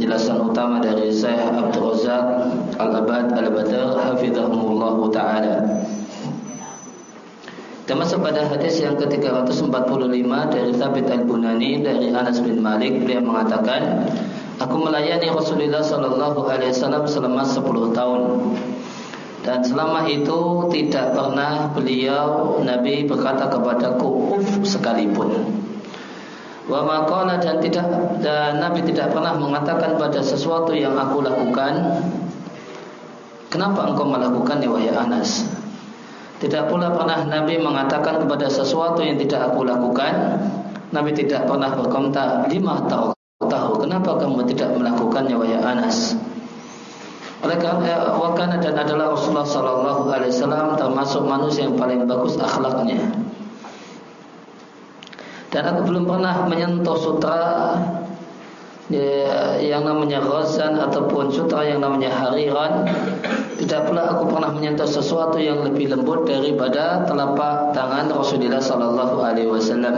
penjelasan utama dari Syekh Abdul Razak Al-Abad Al-Badr hafizahumullah taala. Kita masuk pada hadis yang ke-345 dari Thabit Al-Bunani dari Anas bin Malik beliau mengatakan Aku melayani Rasulullah Sallallahu Alaihi Wasallam selama 10 tahun dan selama itu tidak pernah beliau Nabi berkata kepadaku uf sekalipun. Wa dan tidak dan Nabi tidak pernah mengatakan pada sesuatu yang aku lakukan Kenapa engkau melakukannya wahai Anas? Tidak pula pernah Nabi mengatakan kepada sesuatu yang tidak aku lakukan Nabi tidak pernah berkomentar lima tahu tahu kenapa kamu tidak melakukannya wahai Anas? Oleh karena dan adalah Rasulullah Sallallahu Alaihi Wasallam termasuk manusia yang paling bagus akhlaknya. Dan aku belum pernah menyentuh sutra ya, yang namanya ghazan ataupun sutra yang namanya hariran. Tidak pula aku pernah menyentuh sesuatu yang lebih lembut daripada telapak tangan Rasulullah Sallallahu Alaihi Wasallam.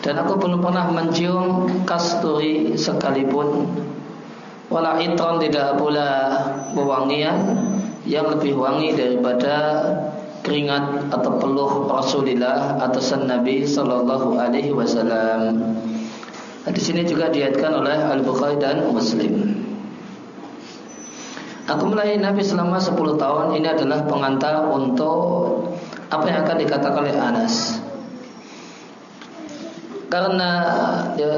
Dan aku belum pernah mencium kasturi sekalipun Wala itron tidak pula wewangian yang lebih wangi daripada keringat atau peluh Rasulullah atau Nabi Sallallahu Alaihi Wasallam. Di sini juga diatkan oleh Al Bukhari dan Muslim. Aku melayani Nabi selama 10 tahun ini adalah pengantar untuk apa yang akan dikatakan oleh Anas. Karena ya,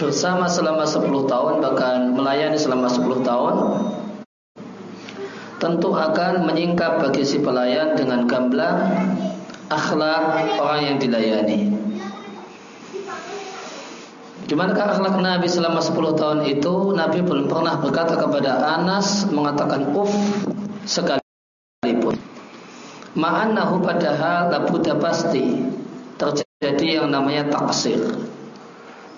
bersama selama 10 tahun bahkan melayani selama 10 tahun tentu akan menyingkap bagi si pelayan dengan gamblang akhlak orang yang dilayani. Gimana akhlak Nabi selama 10 tahun itu Nabi belum pernah berkata kepada Anas mengatakan uf sekalipun. Ma'annahu padahal labuda pasti terjadi yang namanya taksir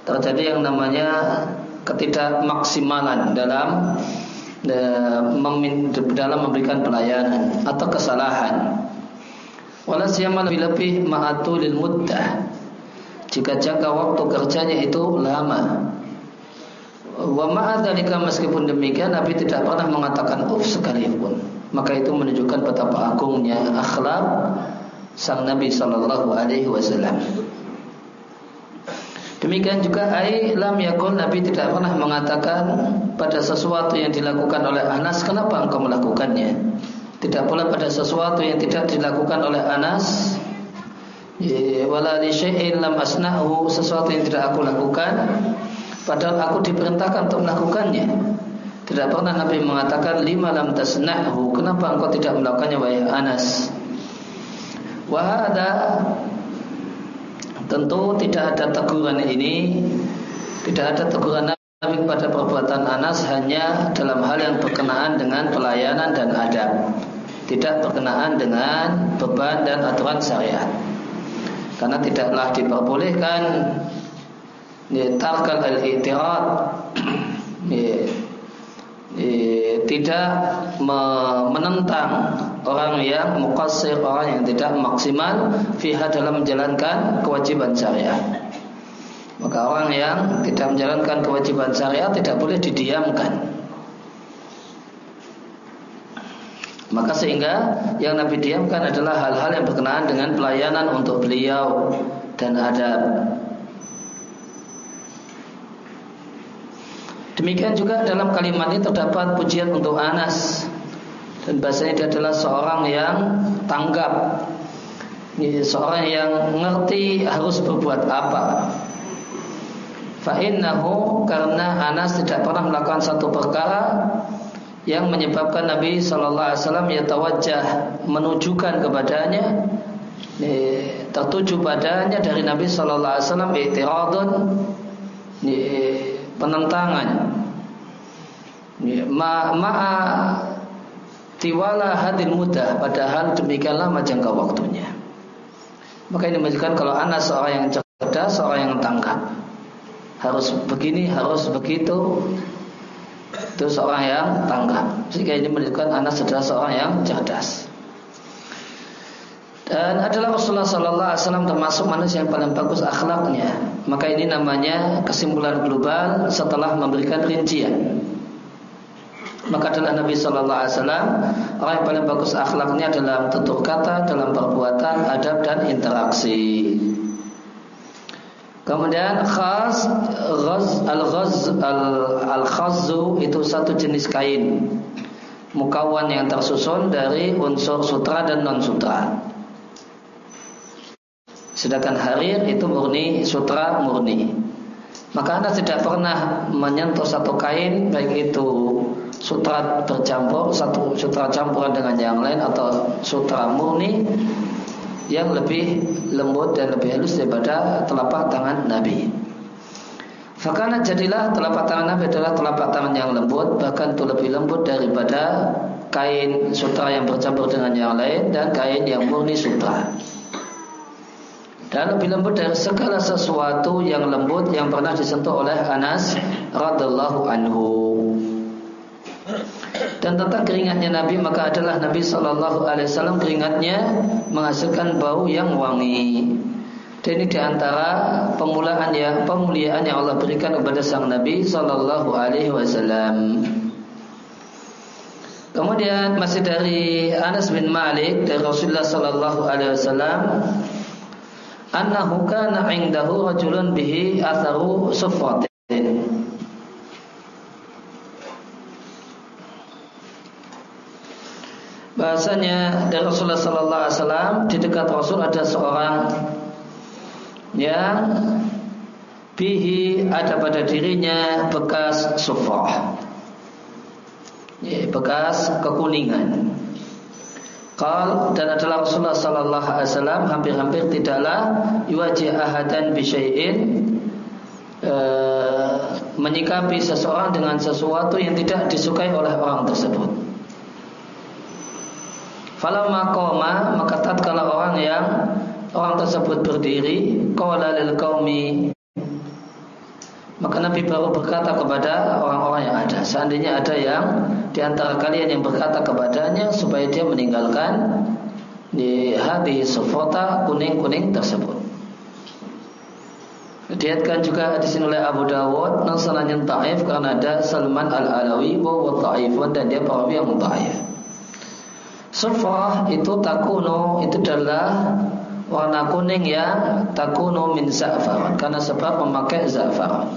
terjadi yang namanya ketidakmaksimalan dalam dalam memberikan pelayanan atau kesalahan. Wala siyama lebih lebih ma'atulil muddah. Jika jangka waktu kerjanya itu lama. Wa ma'adzalika meskipun demikian Nabi tidak pernah mengatakan uf sekalipun. Maka itu menunjukkan betapa agungnya akhlak sang Nabi sallallahu alaihi wasallam. Demikian juga ai lam yakun Nabi tidak pernah mengatakan pada sesuatu yang dilakukan oleh Anas kenapa engkau melakukannya? Tidak pula pada sesuatu yang tidak dilakukan oleh Anas wala li syai'in lam asnahu sesuatu yang tidak aku lakukan padahal aku diperintahkan untuk melakukannya. Tidak pernah Nabi mengatakan lima lam tasna'hu kenapa engkau tidak melakukannya wahai Anas? Wahada Tentu tidak ada teguran ini Tidak ada teguran Nabi kepada perbuatan Anas Hanya dalam hal yang berkenaan dengan pelayanan dan adab. Tidak berkenaan dengan beban dan aturan syariat. Karena tidaklah diperbolehkan Tarkal al-i'tirad Tidak menentang orang yang mukasir, orang yang tidak maksimal fiha dalam menjalankan kewajiban syariat. Maka orang yang tidak menjalankan kewajiban syariat tidak boleh didiamkan. Maka sehingga yang Nabi diamkan adalah hal-hal yang berkenaan dengan pelayanan untuk beliau dan adab. Demikian juga dalam kalimat ini terdapat pujian untuk Anas dan bahasanya dia adalah seorang yang tanggap. Seorang yang mengerti harus berbuat apa. Fa'innahu karena Anas tidak pernah melakukan satu perkara yang menyebabkan Nabi Shallallahu Alaihi Wasallam tawajjah menujukan kepadanya tertuju padanya dari Nabi Shallallahu Alaihi Wasallam itiradun penentangan. Ma ma'a tiwala hadil mudah padahal demikian lama jangka waktunya. Maka ini menunjukkan kalau anak seorang yang cerdas, seorang yang tanggap. Harus begini, harus begitu. Itu seorang yang tanggap. Sehingga ini menunjukkan anak adalah seorang yang cerdas. dan adalah Rasulullah Sallallahu Alaihi Wasallam termasuk manusia yang paling bagus akhlaknya. Maka ini namanya kesimpulan global setelah memberikan rincian. Maka adalah Nabi Sallallahu Alaihi Wasallam orang yang paling bagus akhlaknya dalam tutur kata, dalam perbuatan, adab dan interaksi. Kemudian khas ghaz al ghaz al al khazu itu satu jenis kain mukawan yang tersusun dari unsur sutra dan non sutra. Sedangkan harir itu murni sutra murni. Maka anda tidak pernah menyentuh satu kain baik itu sutra bercampur satu sutra campuran dengan yang lain atau sutra murni yang lebih lembut dan lebih halus daripada telapak tangan Nabi. Fakana jadilah telapak tangan Nabi adalah telapak tangan yang lembut bahkan itu lebih lembut daripada kain sutra yang bercampur dengan yang lain dan kain yang murni sutra dan lebih lembut dari segala sesuatu yang lembut yang pernah disentuh oleh Anas radhiallahu anhu. Dan tentang keringatnya Nabi maka adalah Nabi Shallallahu Alaihi Wasallam keringatnya menghasilkan bau yang wangi. Dan ini di antara pemulaan yang pemuliaan yang Allah berikan kepada sang Nabi Shallallahu Alaihi Wasallam. Kemudian masih dari Anas bin Malik dari Rasulullah Shallallahu Alaihi Wasallam annahu kana indahu rajulun bihi atharu sufratin Bahasanya dari Rasulullah Sallallahu Alaihi Wasallam di dekat Rasul ada seorang yang bihi ada pada dirinya bekas sufrah, ya, bekas kekuningan. Qal dan adalah Rasulullah sallallahu alaihi wasallam hampir-hampir tidaklah yuwajih ahadan bi syai'in e, menyikapi seseorang dengan sesuatu yang tidak disukai oleh orang tersebut. Falamma qama maka tatkala orang yang orang tersebut berdiri qala lil qaumi maka Nabi baru berkata kepada orang-orang yang ada. Seandainya ada yang di antara kalian yang berkata kepadanya supaya dia meninggalkan di hati sufota kuning-kuning tersebut. Diatkan juga di sini oleh Abu Dawud yang ta'if karena ada Salman al-Alawi wa ta'ifun dan dia perawi yang ta'if. Sufrah itu takuno itu adalah warna kuning yang takunu min za'faran karena sebab memakai za'faran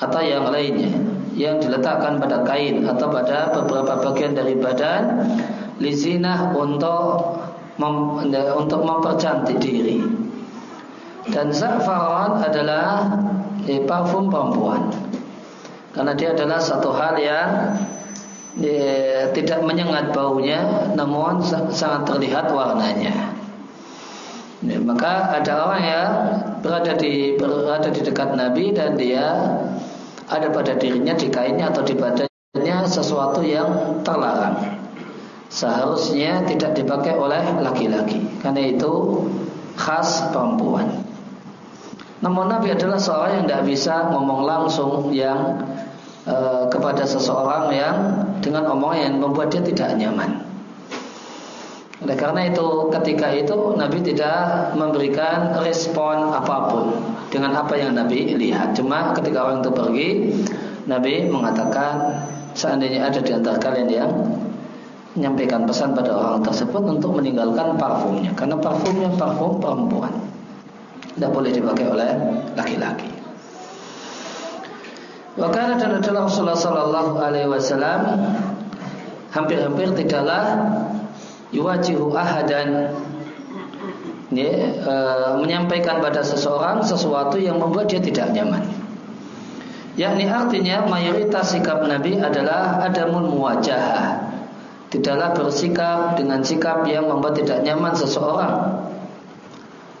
atau yang lainnya yang diletakkan pada kain atau pada beberapa bagian dari badan lizinah untuk mem, untuk mempercantik diri. Dan za'faran adalah eh, parfum perempuan. Karena dia adalah satu hal yang eh, tidak menyengat baunya namun sangat terlihat warnanya Ya, maka ada orang yang berada di berada di dekat Nabi dan dia ada pada dirinya di kainnya atau di badannya sesuatu yang terlarang. Seharusnya tidak dipakai oleh laki-laki karena itu khas perempuan. Namun Nabi adalah seorang yang tidak bisa ngomong langsung yang e, kepada seseorang yang dengan omongan yang membuat dia tidak nyaman. Oleh karena itu ketika itu Nabi tidak memberikan respon apa pun dengan apa yang Nabi lihat. Cuma ketika orang itu pergi, Nabi mengatakan seandainya ada di antara kalian yang menyampaikan pesan pada orang tersebut untuk meninggalkan parfumnya karena parfumnya parfum perempuan. Tidak boleh dipakai oleh laki-laki. Wakana dan adalah Rasulullah Sallallahu Alaihi Wasallam hampir-hampir tidaklah yuwajihu ahadan ya, e, menyampaikan pada seseorang sesuatu yang membuat dia tidak nyaman. Yakni artinya mayoritas sikap Nabi adalah adamun muwajahah. Tidaklah bersikap dengan sikap yang membuat tidak nyaman seseorang.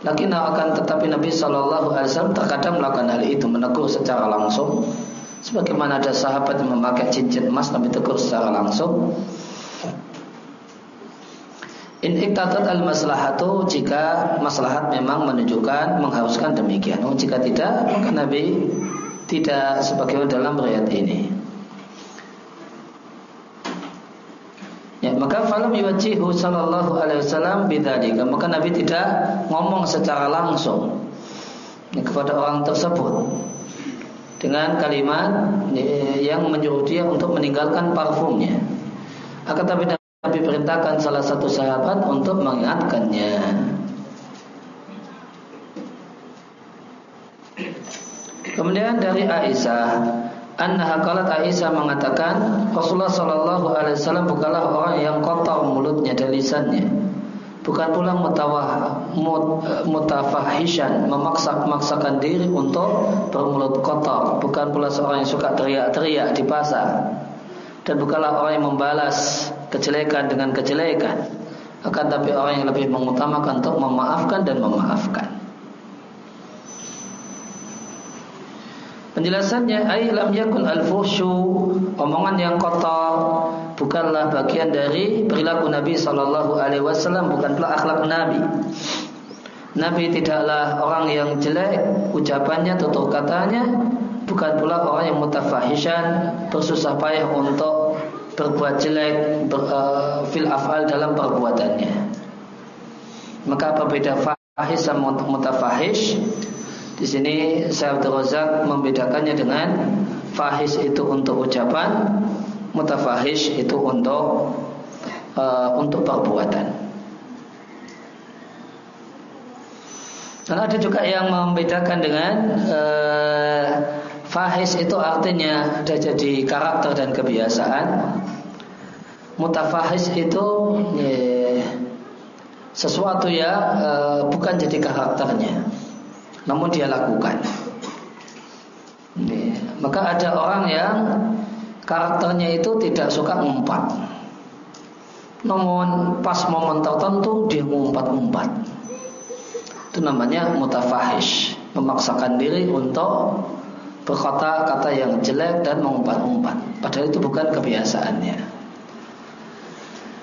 Lakin akan tetapi Nabi Shallallahu Alaihi Wasallam terkadang melakukan hal itu menegur secara langsung. Sebagaimana ada sahabat yang memakai cincin emas Nabi tegur secara langsung In iktatat al maslahatu jika maslahat memang menunjukkan mengharuskan demikian. Oh, jika tidak maka Nabi tidak sebagaimana dalam riwayat ini. Ya, maka falam yuwajjihu sallallahu alaihi wasallam bidzalika maka Nabi tidak ngomong secara langsung kepada orang tersebut dengan kalimat yang menyuruh dia untuk meninggalkan parfumnya. Akan tapi Nabi perintahkan salah satu sahabat untuk mengingatkannya. Kemudian dari Aisyah, Annaha qalat Aisyah mengatakan Rasulullah sallallahu alaihi wasallam bukanlah orang yang kotor mulutnya dan lisannya. Bukan pula mutawah mut, mutafahishan memaksa memaksakan diri untuk bermulut kotor. Bukan pula seorang yang suka teriak-teriak di pasar. Dan bukanlah orang yang membalas kejelekan dengan kejelekan. Akan tapi orang yang lebih mengutamakan untuk memaafkan dan memaafkan. Penjelasannya ay lam yakun al fuhsyu omongan yang kotor bukanlah bagian dari perilaku Nabi sallallahu alaihi wasallam bukan pula akhlak Nabi. Nabi tidaklah orang yang jelek ucapannya tutur katanya bukan pula orang yang mutafahishan bersusah payah untuk berbuat jelek ber, uh, fil afal dalam perbuatannya. Maka apa beda fahish sama mutafahish? Di sini Syekh Abdul Razak membedakannya dengan fahish itu untuk ucapan, mutafahish itu untuk uh, untuk perbuatan. Dan ada juga yang membedakan dengan uh, fahish itu artinya ada jadi karakter dan kebiasaan. Mutafahish itu ya, sesuatu yang uh, bukan jadi karakternya namun dia lakukan. Maka ada orang yang karakternya itu tidak suka ngumpat. Namun pas momen tertentu dia ngumpat-ngumpat. Itu namanya mutafahish, memaksakan diri untuk berkata kata yang jelek dan mengumpat-ngumpat. Padahal itu bukan kebiasaannya.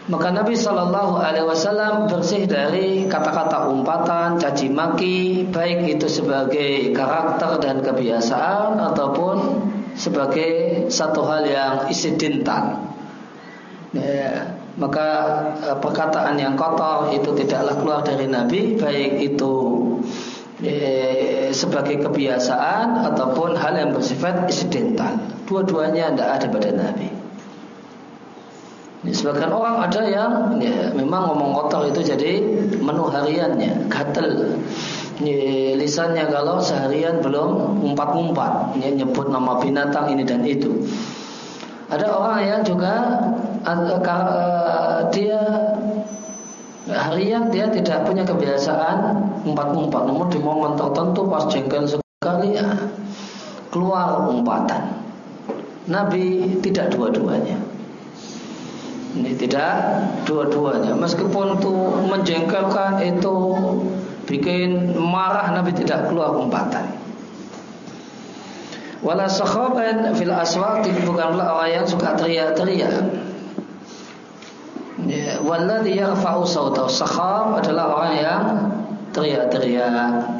Maka Nabi Shallallahu Alaihi Wasallam bersih dari kata-kata umpatan, caci maki, baik itu sebagai karakter dan kebiasaan ataupun sebagai satu hal yang isidental. Ya, maka eh, perkataan yang kotor itu tidaklah keluar dari Nabi, baik itu eh, sebagai kebiasaan ataupun hal yang bersifat isidental. Dua-duanya tidak ada pada Nabi. Sebagian orang ada yang ya, memang ngomong kotor itu jadi menu hariannya, gatel. Ya, lisannya kalau seharian belum umpat-umpat, ya, nyebut nama binatang ini dan itu. Ada orang yang juga uh, dia harian dia tidak punya kebiasaan umpat-umpat, namun di momen tertentu pas jengkel sekali ya keluar umpatan. Nabi tidak dua-duanya. Ini tidak dua-duanya. Meskipun itu menjengkelkan itu bikin marah Nabi tidak keluar umpatan. Wala sakhaban fil aswaq bukanlah orang yang suka teriak-teriak. Ya, walladhi yarfa'u sautahu sakhab adalah orang yang teriak-teriak.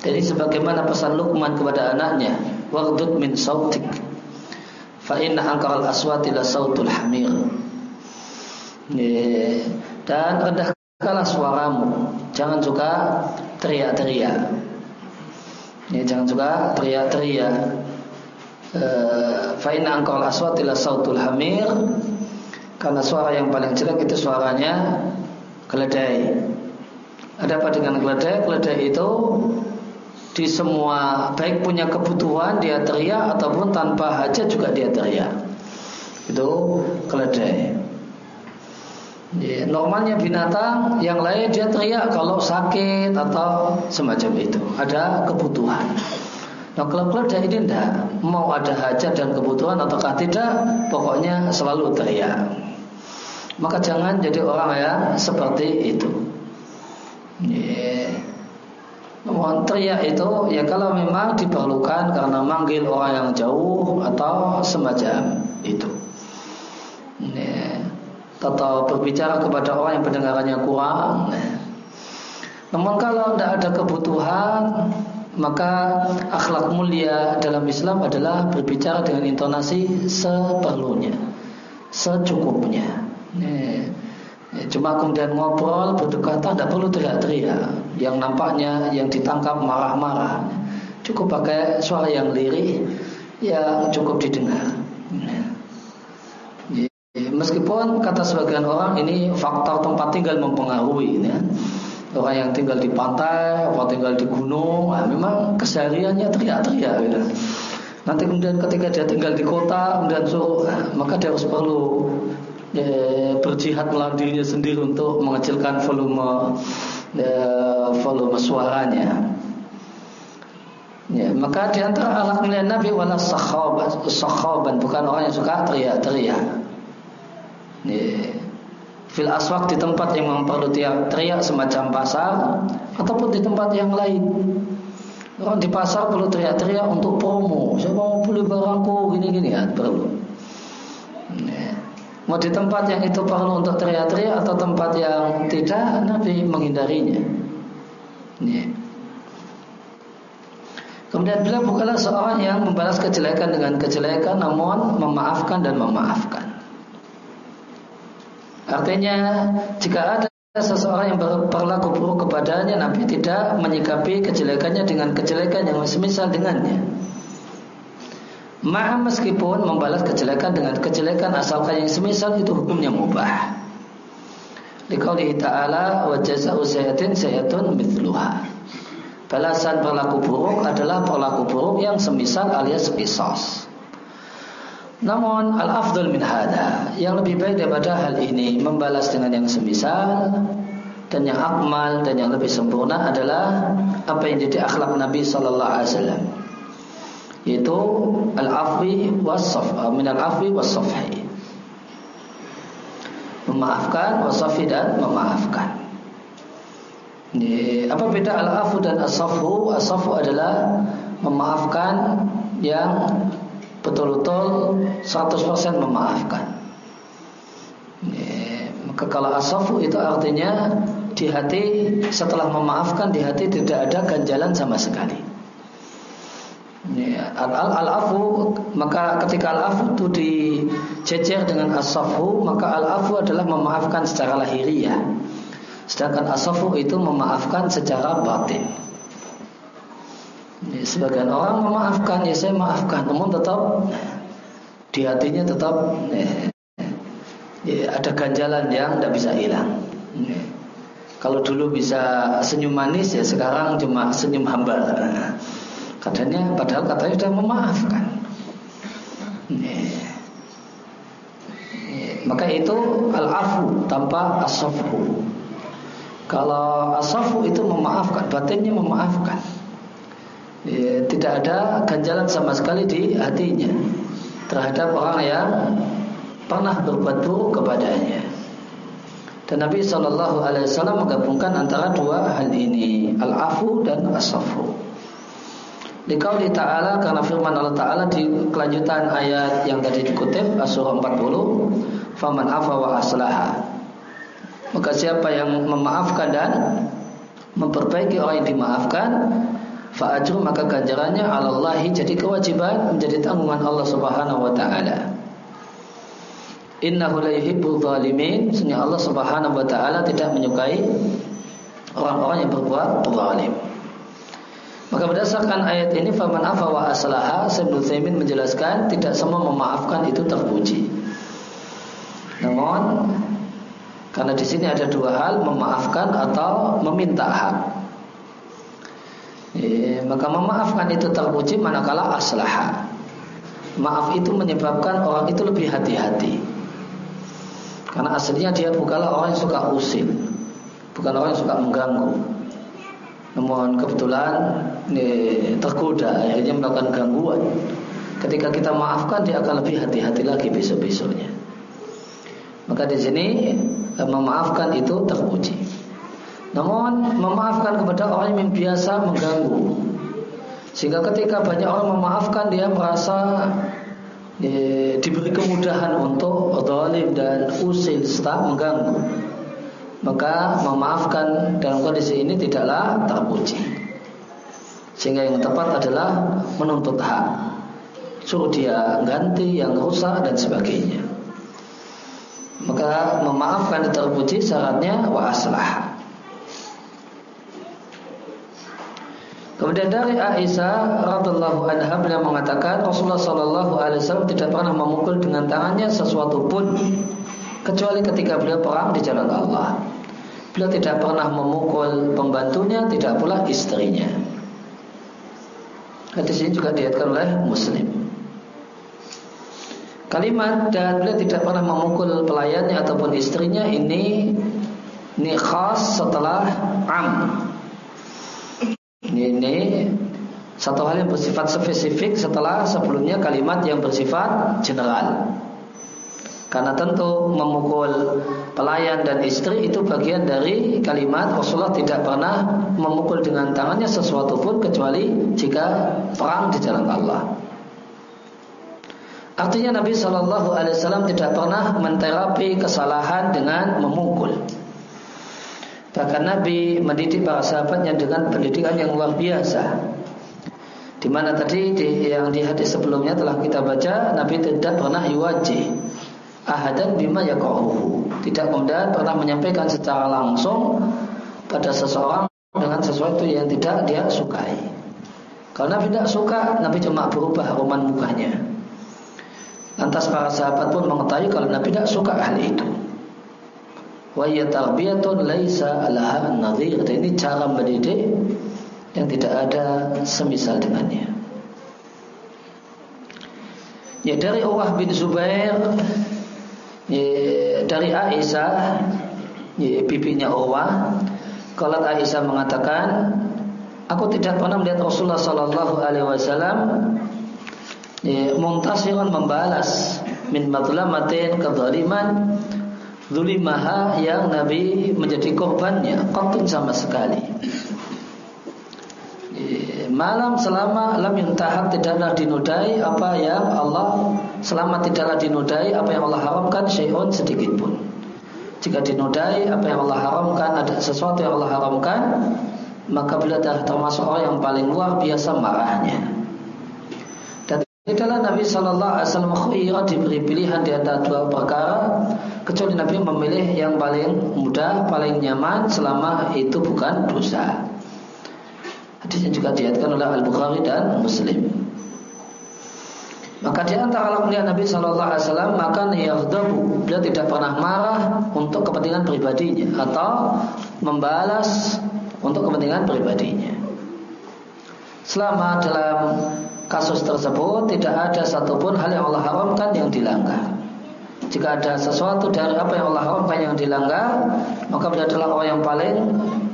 Jadi sebagaimana pesan Luqman kepada anaknya, waqdud min sautik fa inna angkaral aswati la sautul hamir. Dan rendahkanlah suaramu. Jangan juga teriak-teriak. Ya, jangan juga teriak-teriak. Eh, fa inna angkaral aswati la sautul hamir. Karena suara yang paling jelek itu suaranya keledai. Ada apa dengan keledai? Keledai itu di semua baik punya kebutuhan dia teriak ataupun tanpa hajat juga dia teriak. Itu keledai. Ya, normalnya binatang yang lain dia teriak kalau sakit atau semacam itu. Ada kebutuhan. Nah kalau keledai ini tidak mau ada hajat dan kebutuhan ataukah tidak, pokoknya selalu teriak. Maka jangan jadi orang yang seperti itu. Yeah. Mohon teriak itu ya kalau memang diperlukan karena manggil orang yang jauh atau semacam itu. Ya. Atau berbicara kepada orang yang pendengarannya kurang. Ya. Namun kalau tidak ada kebutuhan maka akhlak mulia dalam Islam adalah berbicara dengan intonasi seperlunya. secukupnya. Ya, cuma kemudian ngobrol, bertukar kata, tidak perlu teriak-teriak. Yang nampaknya yang ditangkap marah-marah. Cukup pakai suara yang lirih, yang cukup didengar. Ya, meskipun kata sebagian orang ini faktor tempat tinggal mempengaruhi. Ya. Orang yang tinggal di pantai, orang tinggal di gunung, nah, memang kesehariannya teriak-teriak. Gitu. Nanti kemudian ketika dia tinggal di kota, kemudian suruh, maka dia harus perlu ya, berjihad melawan dirinya sendiri untuk mengecilkan volume ya, volume suaranya. Ya, maka di antara alat melihat Nabi wala sakhaban, sakhaban bukan orang yang suka teriak-teriak. Ya. Fil aswak di tempat yang memang perlu teriak semacam pasar ataupun di tempat yang lain. Orang di pasar perlu teriak-teriak untuk promo. Saya mau beli barangku gini-gini ya perlu. Mau di tempat yang itu perlu untuk teriak-teriak atau tempat yang tidak, Nabi menghindarinya. Ya. Kemudian beliau bukanlah seorang yang membalas kejelekan dengan kejelekan, namun memaafkan dan memaafkan. Artinya, jika ada seseorang yang berlaku buruk kepadanya, Nabi tidak menyikapi kejelekannya dengan kejelekan yang semisal dengannya. Maha meskipun membalas kejelekan dengan kejelekan asalkan yang semisal itu hukumnya mubah. Liqaulihi ta'ala wa jaza'u sayyatin sayyatun mithluha. Balasan berlaku buruk adalah berlaku buruk yang semisal alias kisos. Namun al-afdal min hada yang lebih baik daripada hal ini membalas dengan yang semisal dan yang akmal dan yang lebih sempurna adalah apa yang jadi akhlak Nabi sallallahu alaihi wasallam yaitu al-afwi was-saf uh, min al-afwi was-safhi. Memaafkan wasafi dan memaafkan. Apa beda al-afu dan as-safu as-safu adalah memaafkan yang betul-betul 100% memaafkan. Maka kalau as-safu itu artinya di hati setelah memaafkan di hati tidak ada ganjalan sama sekali Ya, al-afu maka ketika al-afu itu dicecer dengan as-safu maka al-afu adalah memaafkan secara lahiriah. Sedangkan as-safu itu memaafkan secara batin. Ya, sebagian orang memaafkan ya saya maafkan namun tetap di hatinya tetap ya, ya, ada ganjalan yang tidak bisa hilang. Ya. Kalau dulu bisa senyum manis ya sekarang cuma senyum hamba. Katanya padahal katanya sudah memaafkan. Maka itu al-afu tanpa asafu. Kalau asafu itu memaafkan, batinnya memaafkan. Ya, tidak ada ganjalan sama sekali di hatinya terhadap orang yang pernah berbuat buruk kepadanya. Dan Nabi Shallallahu Alaihi Wasallam menggabungkan antara dua hal ini, al-afu dan asafu. Dikauli ta'ala karena firman Allah ta'ala di kelanjutan ayat yang tadi dikutip surah 40 Faman afa wa aslaha. Maka siapa yang memaafkan dan memperbaiki orang yang dimaafkan Fa'ajru maka ganjarannya Allahi jadi kewajiban menjadi tanggungan Allah subhanahu wa ta'ala. Innahu la zalimin Sesungguhnya Allah subhanahu wa ta'ala tidak menyukai Orang-orang yang berbuat zalim maka berdasarkan ayat ini faman afa wa aslaha Ibnu Taimin menjelaskan tidak semua memaafkan itu terpuji. Namun karena di sini ada dua hal memaafkan atau meminta hak. E, maka memaafkan itu terpuji manakala aslaha. Maaf itu menyebabkan orang itu lebih hati-hati. Karena aslinya dia bukanlah orang yang suka usil, bukan orang yang suka mengganggu. Namun kebetulan tergoda akhirnya melakukan gangguan. Ketika kita maafkan dia akan lebih hati-hati lagi besok-besoknya. Maka di sini eh, memaafkan itu terpuji. Namun memaafkan kepada orang yang biasa mengganggu. Sehingga ketika banyak orang memaafkan dia merasa eh, diberi kemudahan untuk zalim dan usil serta mengganggu maka memaafkan dalam kondisi ini tidaklah terpuji. Sehingga yang tepat adalah menuntut hak. Suruh dia ganti yang rusak dan sebagainya. Maka memaafkan terpuji syaratnya wa aslah. Kemudian dari Aisyah radhiallahu anha beliau mengatakan Rasulullah Shallallahu alaihi wasallam tidak pernah memukul dengan tangannya sesuatu pun kecuali ketika beliau perang di jalan Allah. Beliau tidak pernah memukul pembantunya, tidak pula istrinya. Hadis ini juga diatkan oleh Muslim. Kalimat dan beliau tidak pernah memukul pelayannya ataupun istrinya ini ini khas setelah am ini satu hal yang bersifat spesifik setelah sebelumnya kalimat yang bersifat general. Karena tentu memukul pelayan dan istri itu bagian dari kalimat Rasulullah tidak pernah memukul dengan tangannya sesuatu pun kecuali jika perang di jalan Allah. Artinya Nabi Shallallahu Alaihi Wasallam tidak pernah menterapi kesalahan dengan memukul. Bahkan Nabi mendidik para sahabatnya dengan pendidikan yang luar biasa. Di mana tadi di, yang di hadis sebelumnya telah kita baca, Nabi tidak pernah yuwaji ahadan bima yaqahu. Tidak kemudian pernah menyampaikan secara langsung pada seseorang dengan sesuatu yang tidak dia sukai. Kalau Nabi tidak suka, Nabi cuma berubah roman mukanya. Lantas para sahabat pun mengetahui kalau Nabi tidak suka hal itu wa laisa laha nadhir ini cara mendidik yang tidak ada semisal dengannya ya dari Urwah bin Zubair ya, dari Aisyah ya, bibinya Urwah kalau Aisyah mengatakan aku tidak pernah melihat Rasulullah sallallahu alaihi wasallam ya, muntasiran membalas min madlamatin kedzaliman Zulimaha yang Nabi menjadi korbannya Qatun sama sekali Malam selama lam yuntahak tidaklah dinodai apa yang Allah selama tidaklah dinodai apa yang Allah haramkan syai'un sedikit pun. Jika dinodai apa yang Allah haramkan ada sesuatu yang Allah haramkan maka beliau termasuk orang yang paling luar biasa marahnya. Tidaklah Nabi Shallallahu Alaihi Wasallam khuira diberi pilihan di antara dua perkara kecuali Nabi memilih yang paling mudah, paling nyaman selama itu bukan dosa. Hadisnya juga diatkan oleh Al Bukhari dan Muslim. Maka di antara lakunya Nabi Shallallahu Alaihi Wasallam maka yaghdabu beliau tidak pernah marah untuk kepentingan pribadinya atau membalas untuk kepentingan pribadinya. Selama dalam kasus tersebut tidak ada satupun hal yang Allah haramkan yang dilanggar. Jika ada sesuatu dari apa yang Allah haramkan yang dilanggar, maka beliau adalah orang yang paling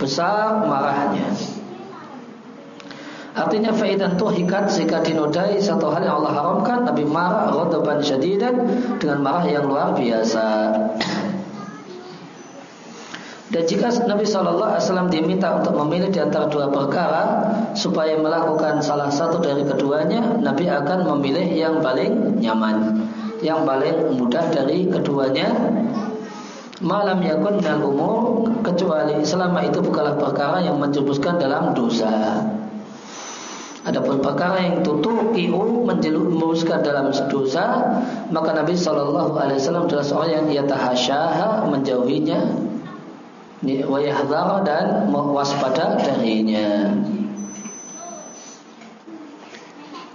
besar marahnya. Artinya faidan tuhikat jika dinodai satu hal yang Allah haramkan, Nabi marah ghadaban syadidan dengan marah yang luar biasa. Dan jika Nabi Shallallahu Alaihi Wasallam diminta untuk memilih di antara dua perkara supaya melakukan salah satu dari keduanya, Nabi akan memilih yang paling nyaman, yang paling mudah dari keduanya. Malam yakun dan umur kecuali selama itu bukanlah perkara yang menjerumuskan dalam dosa. Adapun perkara yang tutuqiu menjerumuskan dalam dosa, maka Nabi Shallallahu Alaihi Wasallam adalah seorang yang ia tahasyaha menjauhinya wa dan waspada darinya.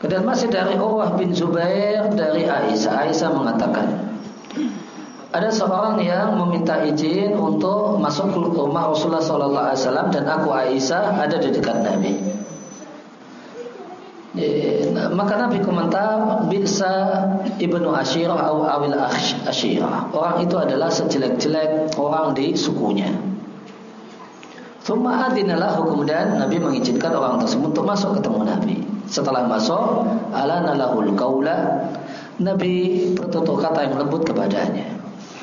Kemudian masih dari Urwah bin Zubair dari Aisyah. Aisyah mengatakan, ada seorang yang meminta izin untuk masuk ke rumah Rasulullah Sallallahu Alaihi Wasallam dan aku Aisyah ada di dekat Nabi. Nah, maka Nabi komentar bisa ibnu Ashirah atau awil Ashirah. Orang itu adalah sejelek-jelek orang di sukunya. Thumma adinalahu kemudian Nabi mengizinkan orang tersebut untuk masuk ketemu Nabi. Setelah masuk, ala nalahul kaula. Nabi bertutur kata yang lembut kepadanya.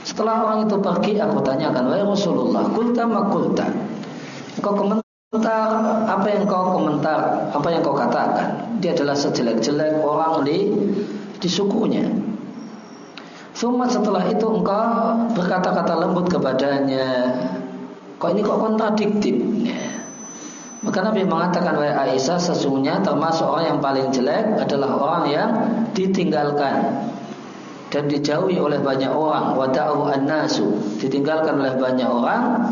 Setelah orang itu pergi, aku tanyakan, wahai Rasulullah, kulta makulta. Engkau komentar apa yang kau komentar, apa yang kau katakan. Dia adalah sejelek-jelek orang di di sukunya. Semua setelah itu engkau berkata-kata lembut kepadanya, Kok ini kok kontradiktif? Maka Nabi mengatakan wahai Aisyah sesungguhnya termasuk orang yang paling jelek adalah orang yang ditinggalkan. dan dijauhi oleh banyak orang wada'u an-nasu ditinggalkan oleh banyak orang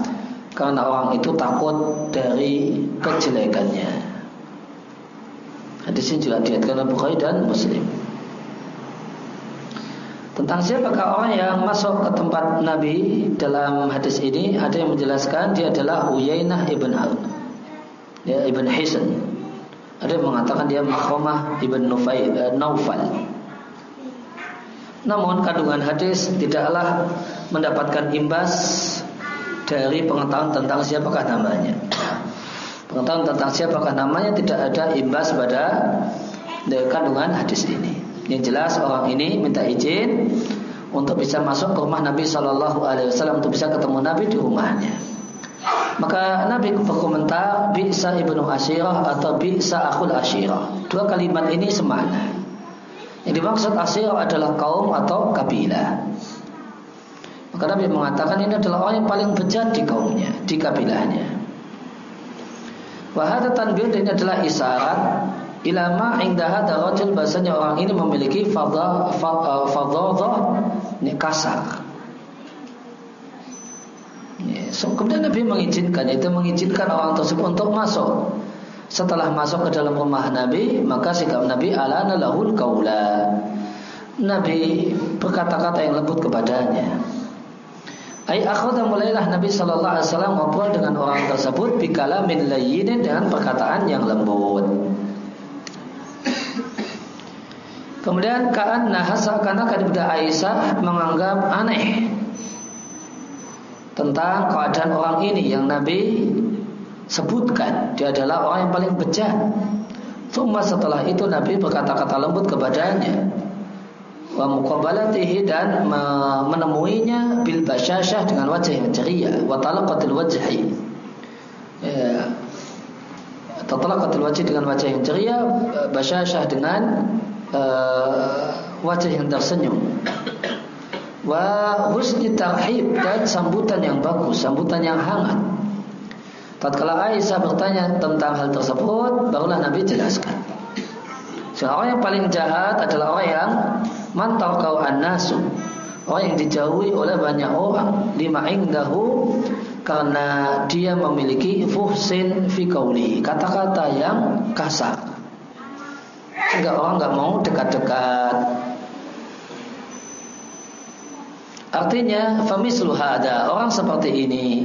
karena orang itu takut dari kejelekannya. Hadis ini juga diatkan oleh Bukhari dan Muslim. Tentang siapakah orang yang masuk ke tempat Nabi dalam hadis ini ada yang menjelaskan dia adalah Uyainah ibn Harb ya, ibn Hisan. Ada yang mengatakan dia Makhomah ibn Nufail, uh, Naufal. Namun kandungan hadis tidaklah mendapatkan imbas dari pengetahuan tentang siapakah namanya. Pengetahuan tentang siapakah namanya tidak ada imbas pada kandungan hadis ini. Yang jelas orang ini minta izin untuk bisa masuk ke rumah Nabi Shallallahu Alaihi Wasallam untuk bisa ketemu Nabi di rumahnya. Maka Nabi berkomentar bisa ibnu Asyirah atau bisa akul Asyirah. Dua kalimat ini semana. Yang dimaksud asir adalah kaum atau kabilah. Maka Nabi mengatakan ini adalah orang yang paling bejat di kaumnya, di kabilahnya. Wahada tanbir ini adalah isyarat ilama indah darajul bahasanya orang ini memiliki fadha fadha ini kasar. So, kemudian Nabi mengizinkan itu mengizinkan orang tersebut untuk masuk setelah masuk ke dalam rumah Nabi, maka sikap Nabi ala lahul kaula. Nabi berkata-kata yang lembut kepadanya. Ai akhadha mulailah Nabi sallallahu alaihi wasallam ngobrol dengan orang tersebut bikala min layyinin dengan perkataan yang lembut. Kemudian kaan nahasa karena kadibda Aisyah menganggap aneh tentang keadaan orang ini yang Nabi sebutkan dia adalah orang yang paling bejat. Thumma setelah itu Nabi berkata-kata lembut kepadanya wa muqabalatihi dan menemuinya bil basyasyah dengan wajah yang ceria wa talaqatil wajhi. Ya. Talaqatil wajhi dengan wajah yang ceria basyasyah dengan uh, wajah yang tersenyum. Wa husni tarhib dan sambutan yang bagus sambutan yang hangat. Tatkala Aisyah bertanya tentang hal tersebut, barulah Nabi jelaskan. Seorang yang paling jahat adalah orang yang mantar kau an-nasu. Orang yang dijauhi oleh banyak orang lima ingdahu karena dia memiliki fuhsin fi kata-kata yang kasar. Sehingga orang nggak mau dekat-dekat. Artinya famislu hada, orang seperti ini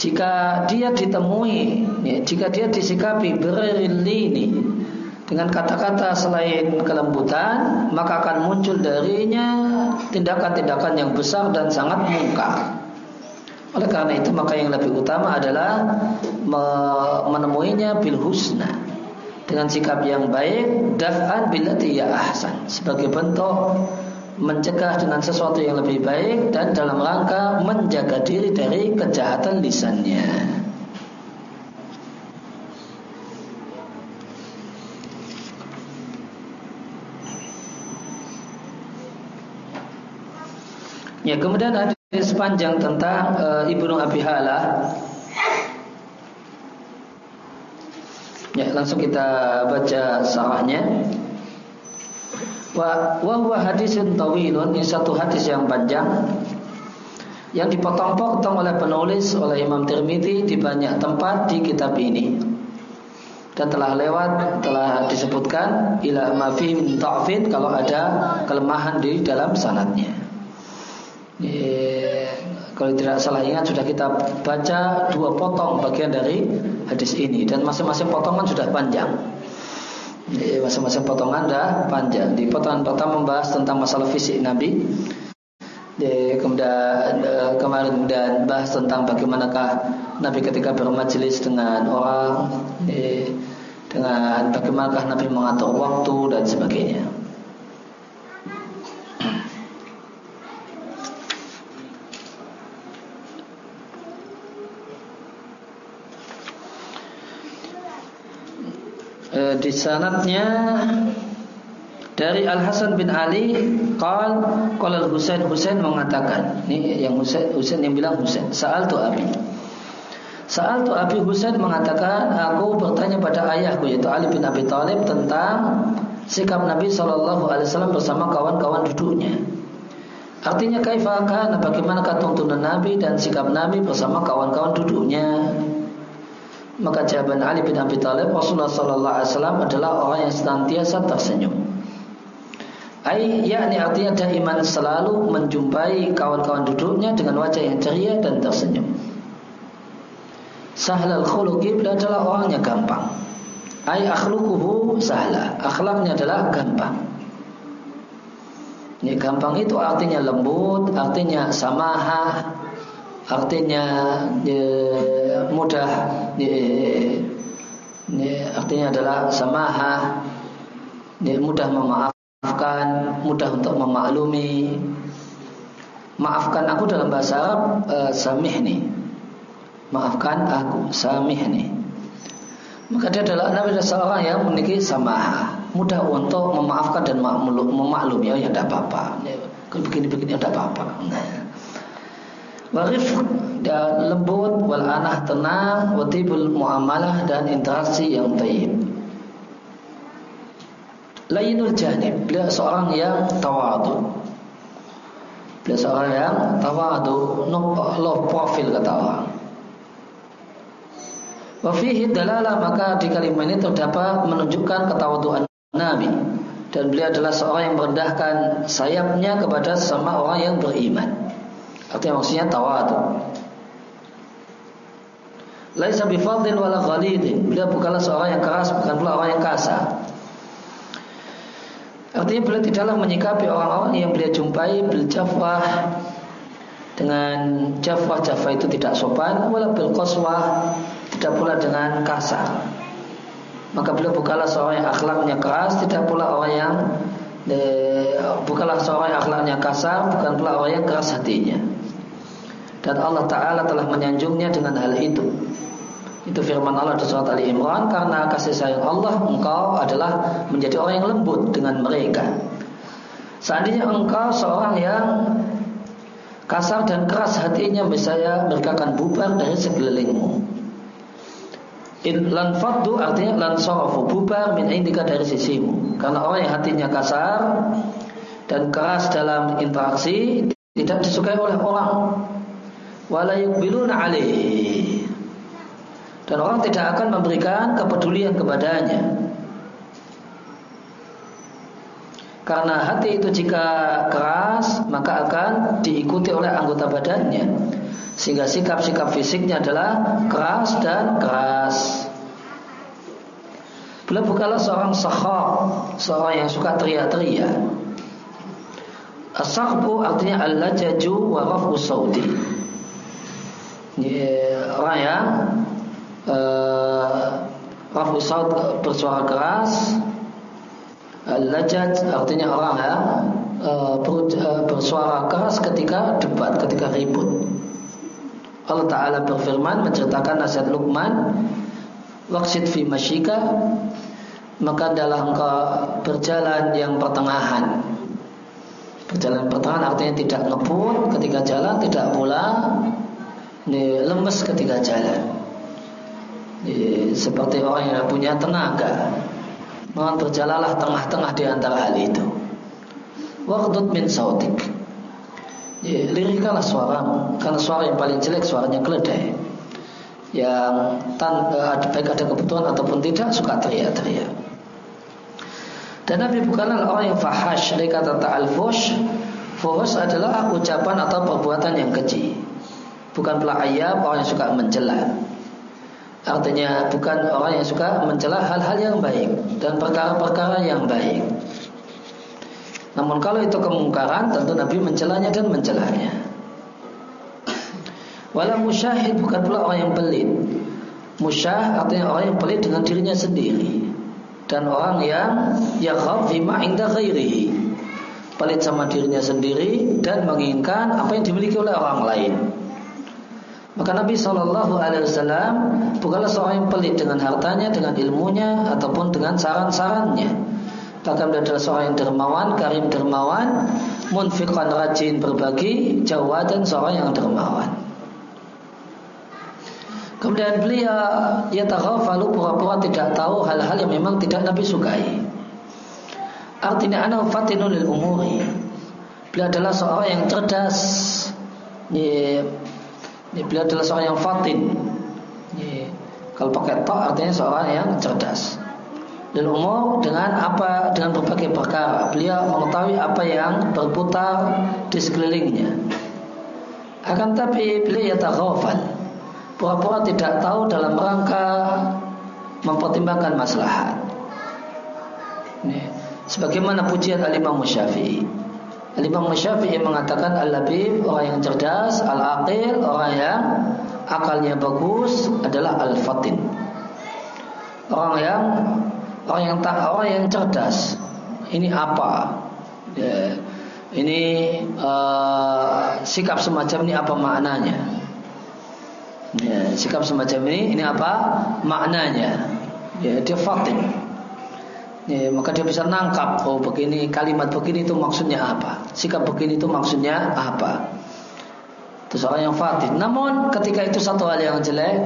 jika dia ditemui, ya, jika dia disikapi berilini dengan kata-kata selain kelembutan, maka akan muncul darinya tindakan-tindakan yang besar dan sangat muka. Oleh karena itu maka yang lebih utama adalah menemuinya bil husna dengan sikap yang baik daf'an billati ya ahsan sebagai bentuk mencegah dengan sesuatu yang lebih baik dan dalam rangka menjaga diri dari kejahatan lisannya. Ya, kemudian ada sepanjang tentang uh, Ibnu Abi Halah. Ya, langsung kita baca sarahnya. Wa huwa hadisun tawilun Ini satu hadis yang panjang Yang dipotong-potong oleh penulis Oleh Imam Tirmidzi Di banyak tempat di kitab ini Dan telah lewat Telah disebutkan Ila mafi min ta'fid Kalau ada kelemahan di dalam sanatnya ya, Kalau tidak salah ingat Sudah kita baca dua potong Bagian dari hadis ini Dan masing-masing potongan sudah panjang di masing-masing potongan dah panjang. Di potongan pertama membahas tentang masalah fisik Nabi. Di, kemudian kemarin dan bahas tentang bagaimanakah Nabi ketika bermajelis dengan orang, dengan bagaimanakah Nabi mengatur waktu dan sebagainya. e, di sanatnya dari Al Hasan bin Ali qal qala Husain Husain mengatakan ini yang Husain Husain yang bilang Husain Sa'al tu Abi Sa'al tu Abi Husain mengatakan aku bertanya pada ayahku yaitu Ali bin Abi Thalib tentang sikap Nabi Shallallahu Alaihi Wasallam bersama kawan-kawan duduknya. Artinya kaifakah, bagaimana tuntunan Nabi dan sikap Nabi bersama kawan-kawan duduknya. Maka jawaban Ali bin Abi Thalib Rasulullah Sallallahu Alaihi Wasallam adalah orang yang senantiasa tersenyum. Ai yakni artinya daiman selalu menjumpai kawan-kawan duduknya dengan wajah yang ceria dan tersenyum. Sahlal khuluqi adalah orangnya gampang. Ai akhluquhu sahla. Akhlaknya adalah gampang. Ini gampang itu artinya lembut, artinya samaha, artinya ya, mudah, ya, ya, artinya adalah samaha, ya, mudah memaafkan, mudah untuk memaklumi. Maafkan aku dalam bahasa Arab uh, samih nih. Maafkan aku, samih nih. Maka dia adalah Nabi seorang yang memiliki samaha, mudah untuk memaafkan dan memaklumi. Oh ya tidak apa-apa. Ya, begini-begini tidak apa-apa. Nah. Warif dan lembut wal anah tenang watibul muamalah dan interaksi yang taib. Lainul janib Beliau seorang yang tawadu Beliau seorang yang tawadu Low profil kata orang Wafihi dalalah maka di kalimat ini terdapat menunjukkan ketawaduan Nabi dan beliau adalah seorang yang merendahkan sayapnya kepada sama orang yang beriman. Artinya maksudnya tawadu. Laisa bifadil wala ghalidin. Beliau bukanlah seorang yang keras, bukan pula orang yang kasar. Artinya beliau tidaklah menyikapi orang-orang yang beliau jumpai bil jafwah dengan jafwah jafwah itu tidak sopan wala bil qaswah tidak pula dengan kasar. Maka beliau bukanlah seorang yang akhlaknya keras, tidak pula orang yang eh, bukanlah seorang yang akhlaknya kasar, bukan pula orang yang keras hatinya. Dan Allah Ta'ala telah menyanjungnya dengan hal itu Itu firman Allah di surat Ali Imran Karena kasih sayang Allah Engkau adalah menjadi orang yang lembut dengan mereka Seandainya engkau seorang yang Kasar dan keras hatinya Misalnya mereka akan bubar dari sekelilingmu In lan artinya lan sarafu bubar min indika dari sisimu. Karena orang yang hatinya kasar dan keras dalam interaksi tidak disukai oleh orang. Wala yuqbiluna alaihi. Dan orang tidak akan memberikan kepedulian kepadanya. Karena hati itu jika keras maka akan diikuti oleh anggota badannya sehingga sikap-sikap fisiknya adalah keras dan keras. Beliau bukanlah seorang sahab, seorang yang suka teriak-teriak. Asahbu artinya al-lajaju wa rafu saudi. Orang yang uh, rafu saud bersuara keras. Al-lajaj artinya orang yang uh, bersuara keras ketika debat, ketika ribut. Allah Ta'ala berfirman menceritakan nasihat Luqman Waqsid fi masyika Maka dalam engkau berjalan yang pertengahan Berjalan pertengahan artinya tidak ngebut ketika jalan Tidak pula lemes ketika jalan. Seperti orang yang punya tenaga. Mohon berjalanlah tengah-tengah di antara hal itu. Waqdud min sautik. Lirikkanlah suaramu. Karena suara yang paling jelek suaranya keledai. Yang tan, eh, baik ada kebutuhan ataupun tidak suka teriak-teriak. Dan Nabi bukanlah orang yang fahash. Dari kata ta'al fush. Fush adalah ucapan atau perbuatan yang keji bukan pula ayab orang yang suka mencela artinya bukan orang yang suka mencela hal-hal yang baik dan perkara-perkara yang baik namun kalau itu kemungkaran tentu Nabi mencelanya dan mencelanya. Walau musyahid bukan pula orang yang pelit. Musyah artinya orang yang pelit dengan dirinya sendiri dan orang yang yakhaf fima inda ghairihi. Pelit sama dirinya sendiri dan menginginkan apa yang dimiliki oleh orang lain. Maka Nabi Shallallahu Alaihi Wasallam bukanlah seorang yang pelit dengan hartanya, dengan ilmunya, ataupun dengan saran-sarannya. Bahkan beliau adalah seorang yang dermawan, karim dermawan, munfiqan rajin berbagi, jawa dan seorang yang dermawan. Kemudian beliau ya taghafalu pura-pura tidak tahu hal-hal yang memang tidak Nabi sukai. Artinya anak fatinul umuri. Beliau adalah seorang yang cerdas. Ya, beliau adalah seorang yang fatin. Ya, kalau pakai to artinya seorang yang cerdas. Dan umur dengan apa dengan berbagai perkara. Beliau mengetahui apa yang berputar di sekelilingnya. Akan tapi beliau ya taghafal. Pura-pura tidak tahu dalam rangka mempertimbangkan maslahat. Ini, sebagaimana pujian Al-Imam Syafi'i. Al-Imam Syafi'i mengatakan Al-Labib orang yang cerdas, Al-Aqil orang yang akalnya bagus adalah Al-Fatin. Orang yang orang yang tak orang yang cerdas. Ini apa? Ya, ini uh, sikap semacam ini apa maknanya? Ya, sikap semacam ini ini apa maknanya? Ya, dia fatin. Ya, maka dia bisa nangkap oh begini kalimat begini itu maksudnya apa? Sikap begini itu maksudnya apa? Itu seorang yang fatin. Namun ketika itu satu hal yang jelek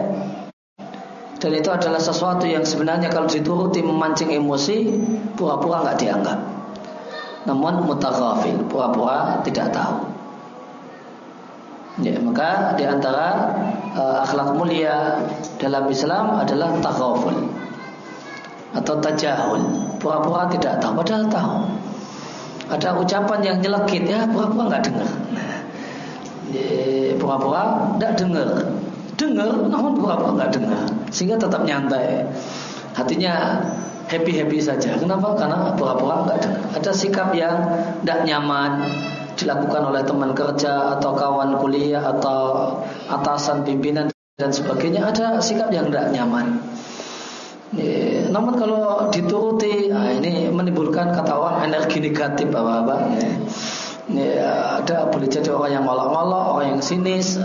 dan itu adalah sesuatu yang sebenarnya kalau dituruti memancing emosi pura-pura nggak dianggap. Namun mutaghafil, pura-pura tidak tahu. Ya, maka di antara uh, akhlak mulia dalam Islam adalah taghaful atau tajahul. Pura-pura tidak tahu, padahal tahu. Ada ucapan yang nyelekit ya, pura-pura nggak dengar. Pura-pura nggak dengar. Dengar, namun pura-pura nggak dengar. Sehingga tetap nyantai. Hatinya happy-happy saja. Kenapa? Karena pura-pura nggak dengar. Ada sikap yang tidak nyaman, dilakukan oleh teman kerja atau kawan kuliah atau atasan pimpinan dan sebagainya ada sikap yang tidak nyaman. Ya, namun kalau dituruti, nah ini menimbulkan kata orang energi negatif apa-apa. Ya, ya, ada boleh jadi orang yang ngolok-ngolok, orang yang sinis,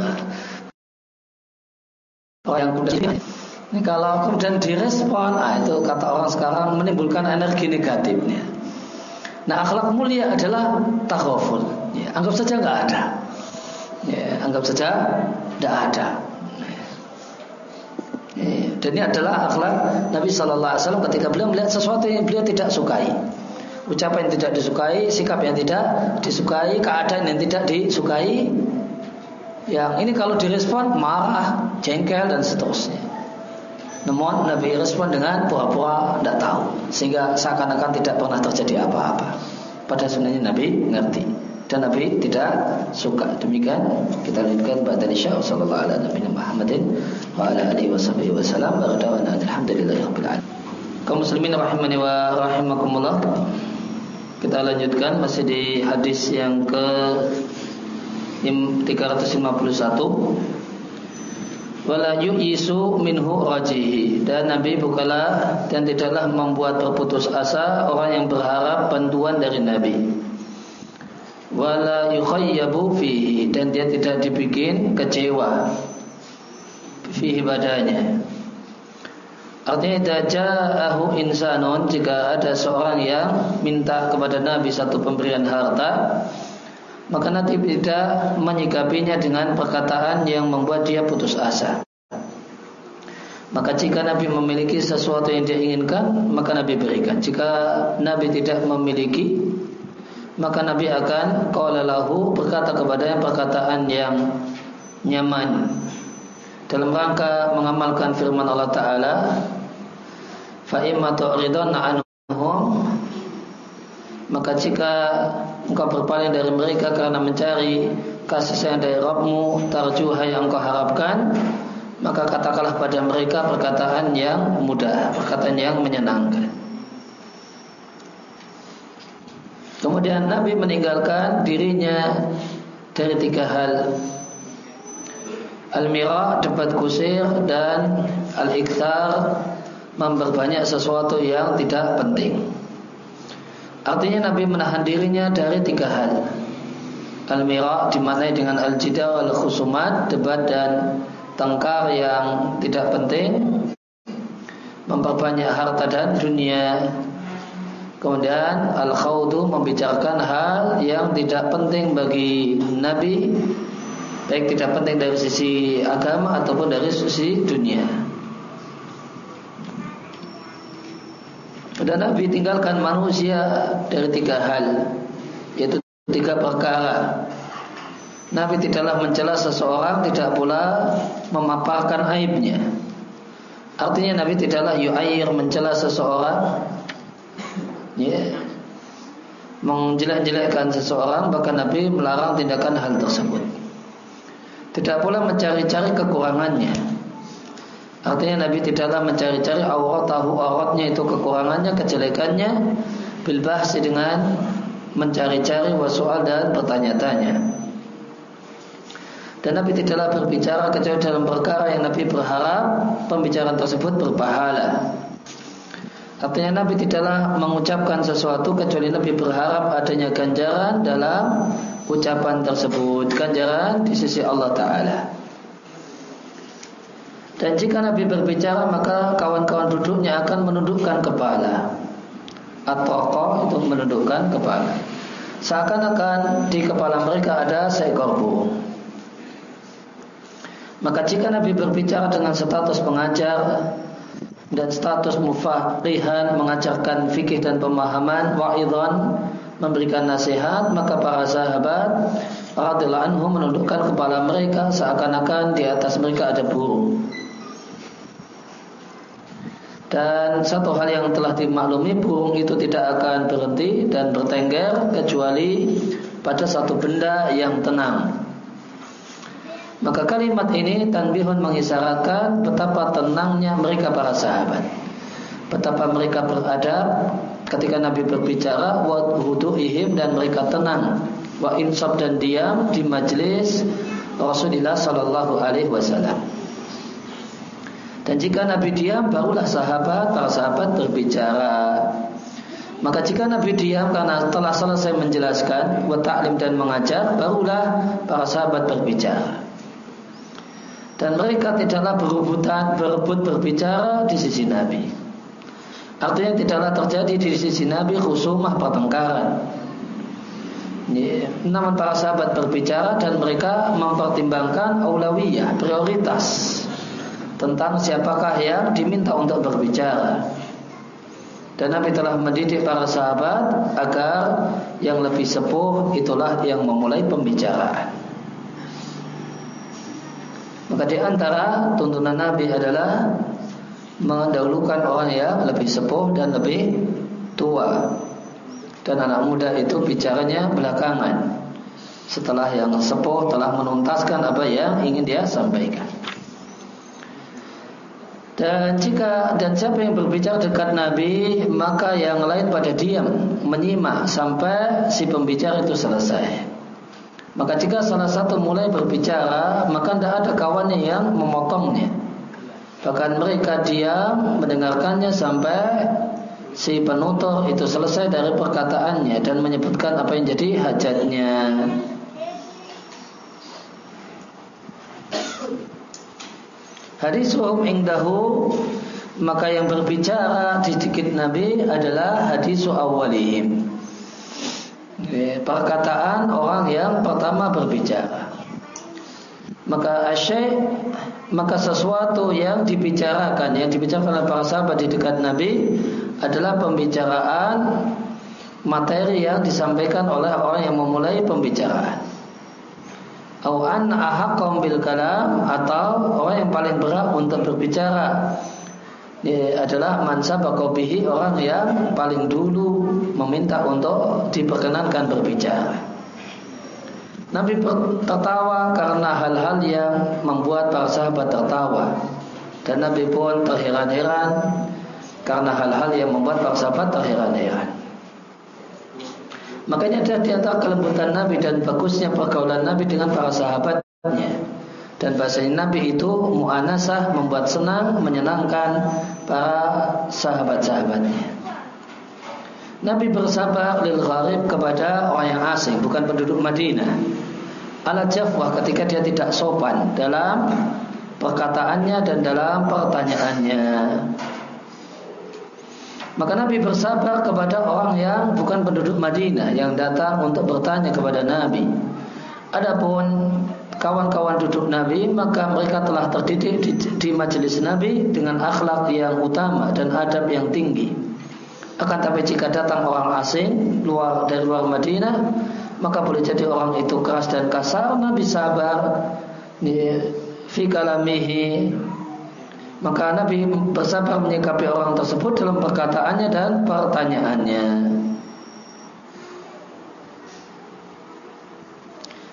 orang yang kuda. Ini kalau kemudian direspon, nah itu kata orang sekarang menimbulkan energi negatifnya. Nah akhlak mulia adalah takhoful. Ya, anggap saja nggak ada. Ya, anggap saja tidak ada. Dan ini adalah akhlak Nabi Shallallahu Alaihi Wasallam ketika beliau melihat sesuatu yang beliau tidak sukai, ucapan yang tidak disukai, sikap yang tidak disukai, keadaan yang tidak disukai. Yang ini kalau direspon marah, jengkel dan seterusnya. Namun Nabi respon dengan pura-pura tidak tahu sehingga seakan-akan tidak pernah terjadi apa-apa. Pada sebenarnya Nabi ngerti dan Nabi tidak suka. Demikian kita lanjutkan pada insya Allah sallallahu alaihi Nabi Muhammadin wa ala alihi washabihi wasallam wa radwana alhamdulillahirabbil alamin. Kaum muslimin rahimani wa rahimakumullah. Kita lanjutkan masih di hadis yang ke 351 wala yu'isu minhu rajihi dan Nabi bukalah dan tidaklah membuat berputus asa orang yang berharap bantuan dari Nabi wala yukhayyabu fihi dan dia tidak dibikin kecewa fihi badannya Artinya ja'ahu insanun jika ada seorang yang minta kepada Nabi satu pemberian harta maka Nabi tidak menyikapinya dengan perkataan yang membuat dia putus asa. Maka jika Nabi memiliki sesuatu yang dia inginkan, maka Nabi berikan. Jika Nabi tidak memiliki, maka Nabi akan qala lahu kepada yang perkataan yang nyaman. Dalam rangka mengamalkan firman Allah taala fa anhum maka jika engkau berpaling dari mereka karena mencari kasih sayang dari Rabbmu tarjuha yang engkau harapkan maka katakanlah pada mereka perkataan yang mudah perkataan yang menyenangkan Kemudian Nabi meninggalkan dirinya dari tiga hal Al-mira, debat kusir dan al-iktar memperbanyak sesuatu yang tidak penting. Artinya Nabi menahan dirinya dari tiga hal. Al-mira dimaknai dengan al-jidal al-khusumat, debat dan tengkar yang tidak penting, memperbanyak harta dan dunia Kemudian al-khawdu membicarakan hal yang tidak penting bagi Nabi Baik tidak penting dari sisi agama ataupun dari sisi dunia. Dan Nabi tinggalkan manusia dari tiga hal Yaitu tiga perkara. Nabi tidaklah mencela seseorang Tidak pula memaparkan aibnya. Artinya Nabi tidaklah yu'ayir mencela seseorang Ya Menjelek-jelekkan seseorang Bahkan Nabi melarang tindakan hal tersebut Tidak pula mencari-cari kekurangannya Artinya Nabi tidaklah mencari-cari aurat tahu auratnya itu kekurangannya, kejelekannya bilbahsi dengan mencari-cari wasual dan bertanya-tanya. Dan Nabi tidaklah berbicara kecuali dalam perkara yang Nabi berharap pembicaraan tersebut berpahala. Artinya Nabi tidaklah mengucapkan sesuatu kecuali Nabi berharap adanya ganjaran dalam ucapan tersebut, ganjaran di sisi Allah Taala. Dan jika Nabi berbicara maka kawan-kawan duduknya akan menundukkan kepala. Atau itu menundukkan kepala. Seakan-akan di kepala mereka ada seekor burung. Maka jika Nabi berbicara dengan status pengajar dan status mufahihan mengajarkan fikih dan pemahaman wa'idhan memberikan nasihat maka para sahabat radhiyallahu anhu menundukkan kepala mereka seakan-akan di atas mereka ada burung. Dan satu hal yang telah dimaklumi burung itu tidak akan berhenti dan bertengger kecuali pada satu benda yang tenang. Maka kalimat ini tanbihun mengisyaratkan betapa tenangnya mereka para sahabat. Betapa mereka beradab ketika Nabi berbicara wa ihim dan mereka tenang wa insab dan diam di majlis Rasulullah sallallahu alaihi wasallam. Dan jika Nabi diam barulah sahabat para sahabat berbicara. Maka jika Nabi diam karena telah selesai menjelaskan wa ta'lim dan mengajar barulah para sahabat berbicara. Dan mereka tidaklah berebutan berebut berbicara di sisi Nabi. Artinya tidaklah terjadi di sisi Nabi khusumah pertengkaran. Namun para sahabat berbicara dan mereka mempertimbangkan aulawiyah, prioritas tentang siapakah yang diminta untuk berbicara. Dan Nabi telah mendidik para sahabat agar yang lebih sepuh itulah yang memulai pembicaraan. Maka di antara tuntunan Nabi adalah mendahulukan orang yang lebih sepuh dan lebih tua. Dan anak muda itu bicaranya belakangan. Setelah yang sepuh telah menuntaskan apa yang ingin dia sampaikan. Dan jika dan siapa yang berbicara dekat Nabi, maka yang lain pada diam, menyimak sampai si pembicara itu selesai. Maka jika salah satu mulai berbicara, maka tidak ada kawannya yang memotongnya. Bahkan mereka diam mendengarkannya sampai si penutur itu selesai dari perkataannya dan menyebutkan apa yang jadi hajatnya. Hadisuhum ingdahu maka yang berbicara di sedikit Nabi adalah hadisu awalihim. Perkataan orang yang pertama berbicara. Maka asyik maka sesuatu yang dibicarakan yang dibicarakan oleh para sahabat di dekat Nabi adalah pembicaraan materi yang disampaikan oleh orang yang memulai pembicaraan au ahaqqam bil kalam atau orang yang paling berat untuk berbicara ini adalah mansa bakobihi orang yang paling dulu meminta untuk diperkenankan berbicara. Nabi tertawa karena hal-hal yang membuat para sahabat tertawa dan Nabi pun terheran-heran karena hal-hal yang membuat para sahabat terheran-heran. Makanya ada di kelembutan Nabi dan bagusnya pergaulan Nabi dengan para sahabatnya. Dan bahasanya Nabi itu mu'anasah membuat senang, menyenangkan para sahabat-sahabatnya. Nabi bersabar lil gharib kepada orang yang asing, bukan penduduk Madinah. Ala jafwah ketika dia tidak sopan dalam perkataannya dan dalam pertanyaannya. Maka Nabi bersabar kepada orang yang bukan penduduk Madinah yang datang untuk bertanya kepada Nabi. Adapun kawan-kawan duduk Nabi maka mereka telah terdidik di, di majelis Nabi dengan akhlak yang utama dan adab yang tinggi. Akan tapi jika datang orang asing luar dari luar Madinah, maka boleh jadi orang itu keras dan kasar. Nabi sabar fi kalamihi maka Nabi bersabar menyikapi orang tersebut dalam perkataannya dan pertanyaannya.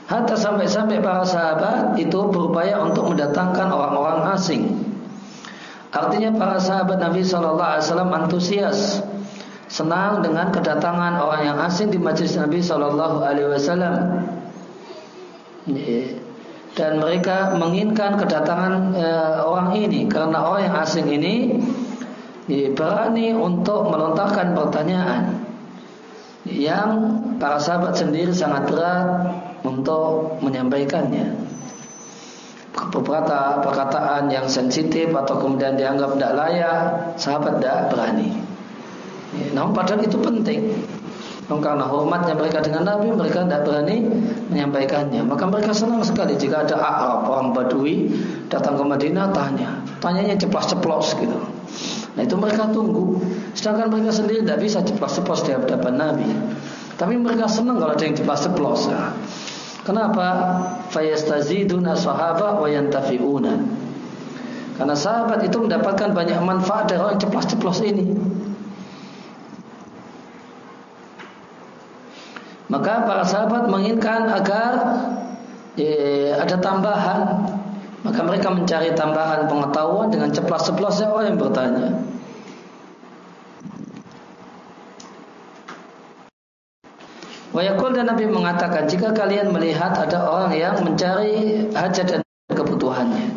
Hatta sampai-sampai para sahabat itu berupaya untuk mendatangkan orang-orang asing. Artinya para sahabat Nabi Shallallahu Alaihi Wasallam antusias, senang dengan kedatangan orang yang asing di majlis Nabi Shallallahu Alaihi Wasallam. Dan mereka menginginkan kedatangan e, orang ini karena orang yang asing ini berani untuk melontarkan pertanyaan yang para sahabat sendiri sangat berat untuk menyampaikannya. Beberapa perkataan yang sensitif atau kemudian dianggap tidak layak, sahabat tidak berani. Ya, namun padahal itu penting. Karena hormatnya mereka dengan Nabi, mereka tidak berani menyampaikannya. Maka mereka senang sekali jika ada Arab, orang Badui datang ke Madinah tanya. Tanyanya ceplos-ceplos gitu. Nah itu mereka tunggu. Sedangkan mereka sendiri tidak bisa ceplos-ceplos di hadapan Nabi. Tapi mereka senang kalau ada yang ceplos-ceplos. Nah, Kenapa? Fayastaziduna sahaba wa yantafi'una. Karena sahabat itu mendapatkan banyak manfaat dari orang ceplos-ceplos ini. Maka para sahabat menginginkan agar eh, ada tambahan. Maka mereka mencari tambahan pengetahuan dengan ceplos-ceplosnya orang yang bertanya. Wayakul dan Nabi mengatakan jika kalian melihat ada orang yang mencari hajat dan kebutuhannya.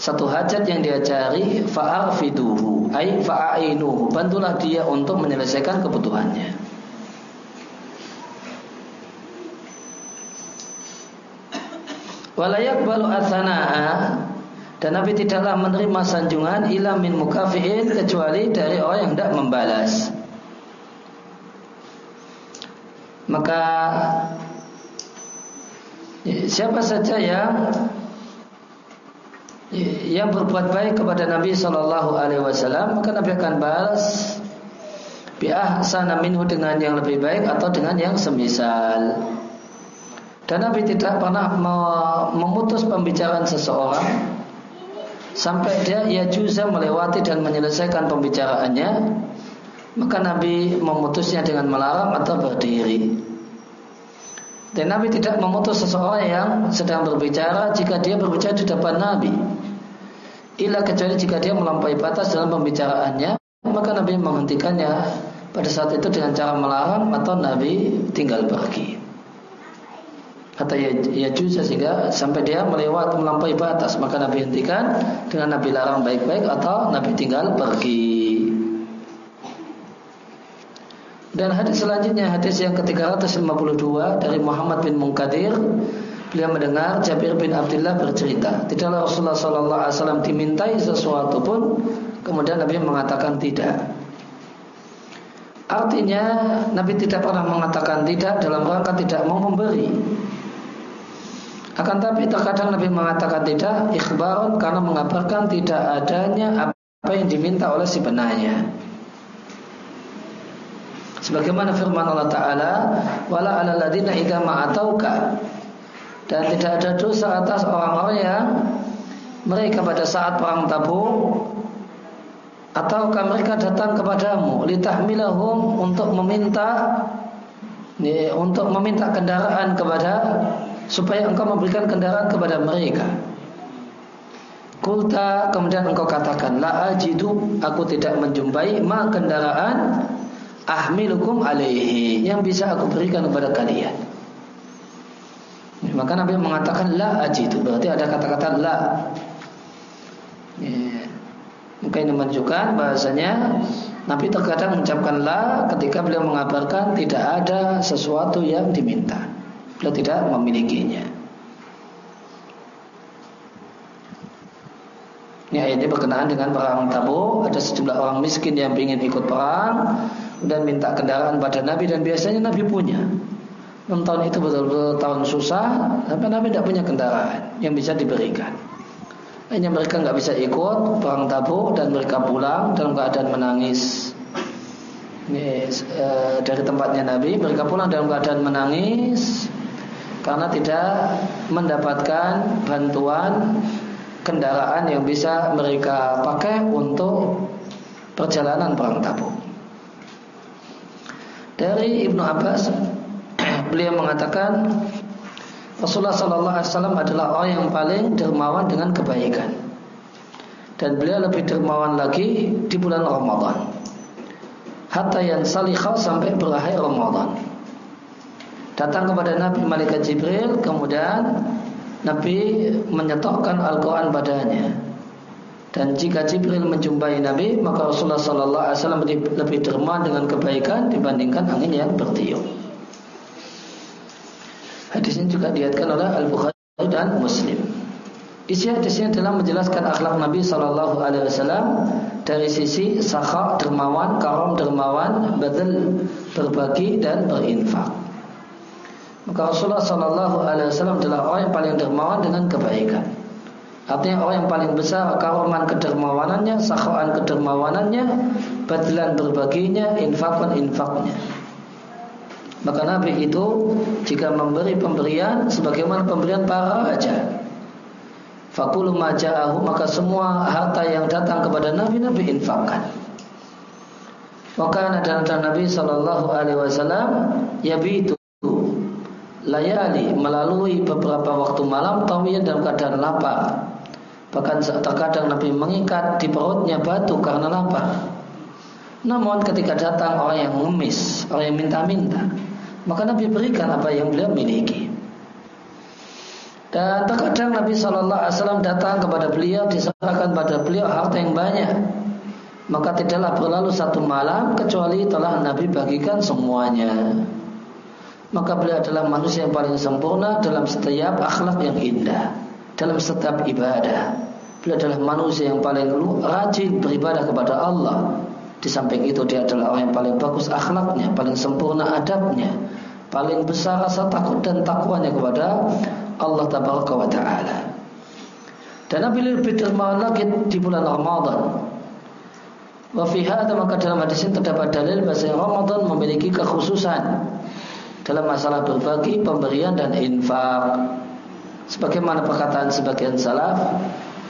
Satu hajat yang dia cari fa'afiduhu ay fa'ainuhu. Bantulah dia untuk menyelesaikan kebutuhannya. Walayak balu asana'a dan Nabi tidaklah menerima sanjungan ila min mukafiin kecuali dari orang yang tidak membalas. Maka siapa saja yang yang berbuat baik kepada Nabi Shallallahu Alaihi Wasallam maka Nabi akan balas biahsana minhu dengan yang lebih baik atau dengan yang semisal. Dan Nabi tidak pernah memutus pembicaraan seseorang sampai dia ia juga melewati dan menyelesaikan pembicaraannya maka Nabi memutusnya dengan melarang atau berdiri. Dan Nabi tidak memutus seseorang yang sedang berbicara jika dia berbicara di depan Nabi. Ila kecuali jika dia melampaui batas dalam pembicaraannya, maka Nabi menghentikannya pada saat itu dengan cara melarang atau Nabi tinggal pergi. Kata ya, ya juga sehingga sampai dia melewat melampaui batas, maka Nabi hentikan dengan Nabi larang baik-baik atau Nabi tinggal pergi. Dan hadis selanjutnya hadis yang ke-352 dari Muhammad bin Munkadir. Beliau mendengar Jabir bin Abdullah bercerita. Tidaklah Rasulullah SAW dimintai sesuatu pun Kemudian Nabi mengatakan tidak. Artinya Nabi tidak pernah mengatakan tidak Dalam rangka tidak mau memberi. Akan tapi terkadang Nabi mengatakan tidak Ikhbaron karena mengabarkan tidak adanya apa yang diminta oleh si penanya Sebagaimana firman Allah Ta'ala Wala ala ladina idha ma'atauka Dan tidak ada dosa atas orang-orang yang Mereka pada saat perang tabung Ataukah mereka datang kepadamu Litahmilahum untuk meminta Untuk meminta kendaraan kepada Supaya engkau memberikan kendaraan kepada mereka. Kulta kemudian engkau katakan La ajidu aku tidak menjumpai Ma kendaraan ahmilukum alaihi yang bisa aku berikan kepada kalian. Maka Nabi mengatakan la aji itu berarti ada kata-kata la. Ya. Mungkin ini menunjukkan bahasanya Nabi terkadang mengucapkan la ketika beliau mengabarkan tidak ada sesuatu yang diminta. Beliau tidak memilikinya. Ya, ini berkenaan dengan perang Tabuk. Ada sejumlah orang miskin yang ingin ikut perang dan minta kendaraan pada Nabi dan biasanya Nabi punya. tahun itu betul-betul tahun susah, sampai Nabi tidak punya kendaraan yang bisa diberikan. Hanya mereka nggak bisa ikut perang tabuk dan mereka pulang dalam keadaan menangis. ini, e, dari tempatnya Nabi mereka pulang dalam keadaan menangis karena tidak mendapatkan bantuan kendaraan yang bisa mereka pakai untuk perjalanan perang Tabuk. Dari Ibnu Abbas beliau mengatakan Rasulullah Sallallahu Alaihi Wasallam adalah orang yang paling dermawan dengan kebaikan. Dan beliau lebih dermawan lagi di bulan Ramadan. Hatta yang salikha sampai berakhir Ramadan. Datang kepada Nabi Malaikat Jibril kemudian Nabi menyetokkan Al-Quran padanya dan jika Jibril menjumpai Nabi, maka Rasulullah Sallallahu Alaihi Wasallam lebih derma dengan kebaikan dibandingkan angin yang bertiup. Hadis ini juga diatkan oleh Al Bukhari dan Muslim. Isi hadisnya adalah menjelaskan akhlak Nabi Sallallahu Alaihi Wasallam dari sisi sakha dermawan, karom dermawan, badal berbagi dan berinfak. Maka Rasulullah Sallallahu Alaihi Wasallam adalah orang yang paling dermawan dengan kebaikan. Artinya orang yang paling besar karuman kedermawanannya, sakhaan kedermawanannya, badilan berbaginya, infakun infaknya. Maka Nabi itu jika memberi pemberian sebagaimana pemberian para raja. Fakulu maja'ahu maka semua harta yang datang kepada Nabi Nabi infakkan. Maka ada Nabi Shallallahu Alaihi Wasallam yabitu layali melalui beberapa waktu malam tawiyan dalam keadaan lapar Bahkan terkadang Nabi mengikat di perutnya batu karena lapar. Namun ketika datang orang yang mengemis, orang yang minta-minta, maka Nabi berikan apa yang beliau miliki. Dan terkadang Nabi Shallallahu Alaihi Wasallam datang kepada beliau diserahkan pada beliau harta yang banyak. Maka tidaklah berlalu satu malam kecuali telah Nabi bagikan semuanya. Maka beliau adalah manusia yang paling sempurna dalam setiap akhlak yang indah dalam setiap ibadah. Beliau adalah manusia yang paling rajin beribadah kepada Allah. Di samping itu dia adalah orang yang paling bagus akhlaknya, paling sempurna adabnya, paling besar rasa takut dan takwanya kepada Allah Tabaraka wa Ta'ala. Dan Nabi lebih dermawan lagi di bulan Ramadan. Wa maka dalam hadis ini terdapat dalil bahwa Ramadan memiliki kekhususan dalam masalah berbagi, pemberian dan infak. Sebagaimana perkataan sebagian salaf,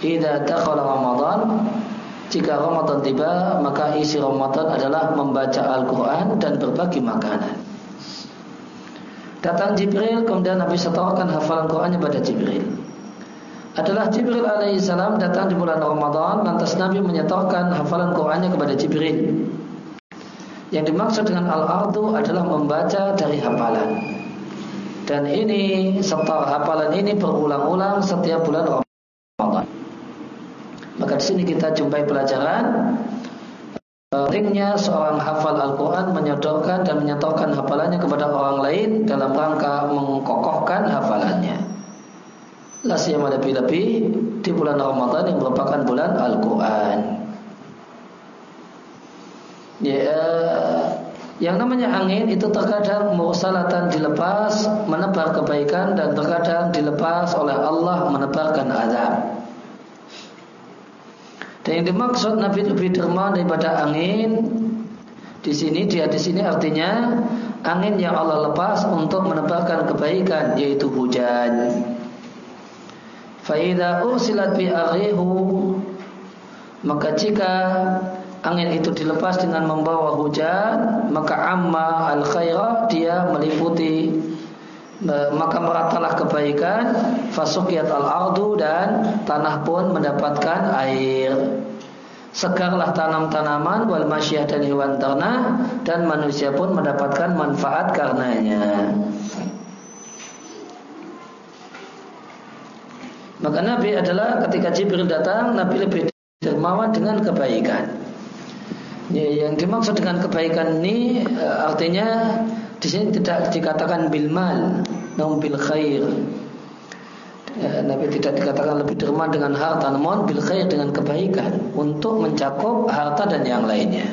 "Idza dakhala Ramadan" Jika Ramadan tiba, maka isi Ramadan adalah membaca Al-Quran dan berbagi makanan. Datang Jibril, kemudian Nabi setorkan hafalan Qurannya pada Jibril. Adalah Jibril alaihissalam datang di bulan Ramadan, lantas Nabi menyetorkan hafalan Qurannya kepada Jibril. Yang dimaksud dengan al-ardu adalah membaca dari hafalan. Dan ini serta hafalan ini berulang-ulang setiap bulan Ramadan. Maka di sini kita jumpai pelajaran pentingnya seorang hafal Al-Quran menyodorkan dan menyatakan hafalannya kepada orang lain dalam rangka mengkokohkan hafalannya. Lasiyama lebih-lebih di bulan Ramadan yang merupakan bulan Al-Quran. Ya, yang namanya angin itu terkadang mursalatan dilepas menebar kebaikan dan terkadang dilepas oleh Allah menebarkan azab. Dan yang dimaksud Nabi derma daripada angin di sini dia di sini artinya angin yang Allah lepas untuk menebarkan kebaikan yaitu hujan. Faida ursilat bi maka jika angin itu dilepas dengan membawa hujan maka amma al khairah dia meliputi maka meratalah kebaikan fasukiyat al ardu dan tanah pun mendapatkan air. Segarlah tanam-tanaman wal masyah dan hewan ternak dan manusia pun mendapatkan manfaat karenanya. Maka Nabi adalah ketika Jibril datang Nabi lebih dermawan dengan kebaikan Ya, yang dimaksud dengan kebaikan ini uh, artinya di sini tidak dikatakan bil mal, namun bil khair. Ya, Nabi tidak dikatakan lebih derma dengan harta, namun bil khair dengan kebaikan untuk mencakup harta dan yang lainnya.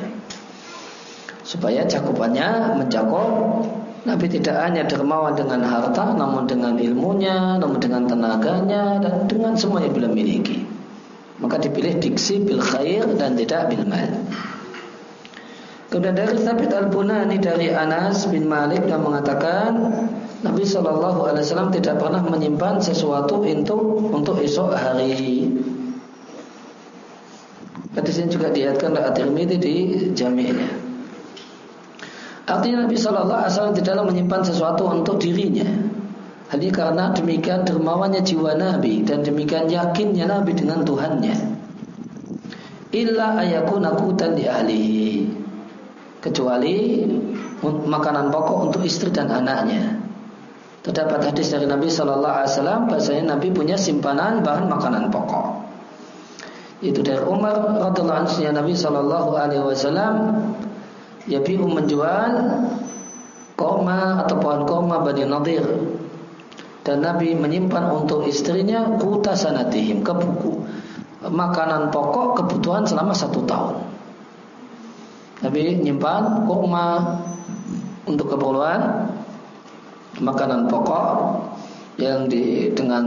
Supaya cakupannya mencakup Nabi tidak hanya dermawan dengan harta, namun dengan ilmunya, namun dengan tenaganya, dan dengan semua yang beliau miliki. Maka dipilih diksi bil khair dan tidak bil mal. Kemudian dari Thabit Al-Bunani dari Anas bin Malik yang mengatakan Nabi Shallallahu Alaihi Wasallam tidak pernah menyimpan sesuatu untuk untuk esok hari. Hadis ini juga diatkan oleh At-Tirmidzi di Jami'nya. Artinya Nabi Shallallahu Alaihi Wasallam tidaklah menyimpan sesuatu untuk dirinya. Hal karena demikian dermawannya jiwa Nabi dan demikian yakinnya Nabi dengan Tuhannya. Illa ayakuna kutan di ahlihi. Kecuali makanan pokok untuk istri dan anaknya. Terdapat hadis dari Nabi Shallallahu Alaihi Wasallam bahasanya Nabi punya simpanan bahan makanan pokok. Itu dari Umar radhiallahu anhu Nabi Shallallahu Alaihi Wasallam ya menjual koma atau pohon koma bani Nadir dan Nabi menyimpan untuk istrinya kuta sanatihim ke buku makanan pokok kebutuhan selama satu tahun. Nabi menyimpan kurma untuk keperluan makanan pokok yang di, dengan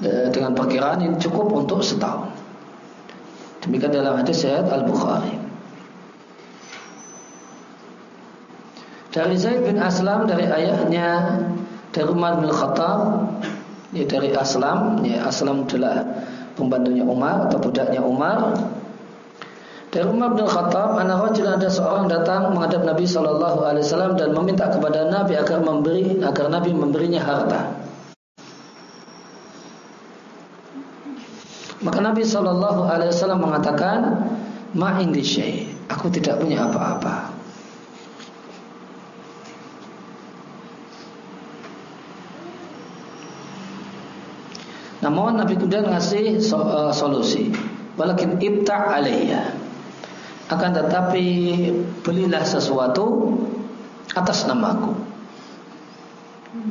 e, dengan perkiraan yang cukup untuk setahun. Demikian dalam hadis Syed Al Bukhari. Dari Zaid bin Aslam dari ayahnya dari Umar bin Khattab ya dari Aslam ya Aslam adalah pembantunya Umar atau budaknya Umar dari Umar bin Khattab anak rajul ada seorang datang menghadap Nabi Shallallahu Alaihi Wasallam dan meminta kepada Nabi agar memberi agar Nabi memberinya harta maka Nabi Shallallahu Alaihi Wasallam mengatakan ma indi aku tidak punya apa-apa Namun Nabi kemudian ngasih so, uh, solusi. Walakin ibta' alaiya. Akan tetapi belilah sesuatu atas namaku.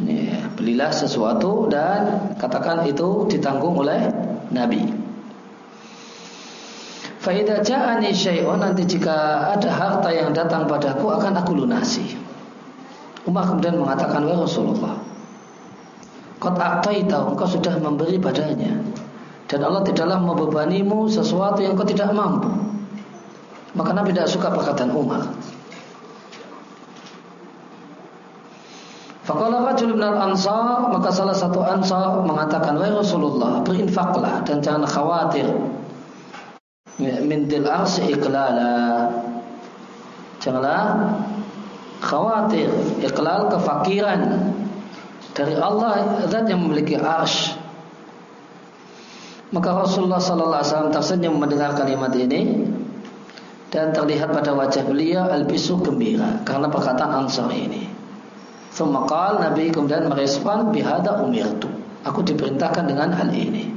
Ya, belilah sesuatu dan katakan itu ditanggung oleh Nabi. Faidah ja'ani nanti jika ada harta yang datang padaku akan aku lunasi. Umar kemudian mengatakan wa Rasulullah Qad engkau sudah memberi padanya dan Allah tidaklah membebanimu sesuatu yang kau tidak mampu. Maka Nabi tidak suka perkataan Umar. Faqala rajul min al-ansar maka salah satu ansar mengatakan wahai Rasulullah berinfaklah dan jangan khawatir min dil arsi iklala janganlah khawatir iklal kefakiran dari Allah zat yang memiliki arsh. Maka Rasulullah sallallahu alaihi wasallam tersenyum mendengar kalimat ini dan terlihat pada wajah beliau al-bisu gembira karena perkataan Ansar ini. Semakal Nabi kemudian merespon bihada umirtu. Aku diperintahkan dengan hal ini.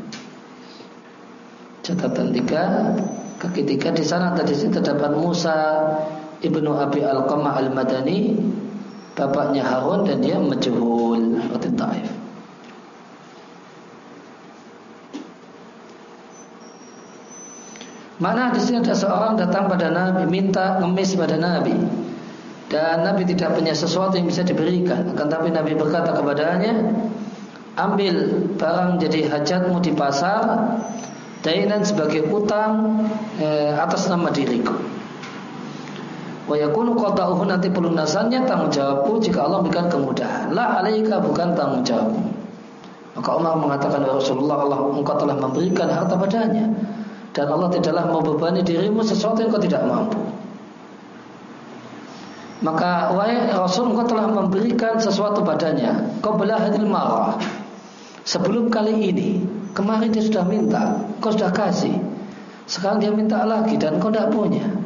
Catatan tiga, ketika di sana tadi terdapat Musa ibnu Abi Al-Qamah Al-Madani bapaknya Harun dan dia majhul seperti Taif. Mana di sini ada seorang datang pada Nabi minta ngemis pada Nabi dan Nabi tidak punya sesuatu yang bisa diberikan. Akan tapi Nabi berkata kepadanya, ambil barang jadi hajatmu di pasar, dainan sebagai utang eh, atas nama diriku. Wa yakunu qada'uhu nanti pelunasannya tanggung jawabku jika Allah berikan kemudahan. La alaika bukan tanggung jawabmu. Maka Umar mengatakan ya Rasulullah Allah engkau telah memberikan harta padanya dan Allah tidaklah membebani dirimu sesuatu yang kau tidak mampu. Maka wahai Rasul engkau telah memberikan sesuatu padanya. Kau belah hadil marah. Sebelum kali ini, kemarin dia sudah minta, kau sudah kasih. Sekarang dia minta lagi dan kau tidak punya.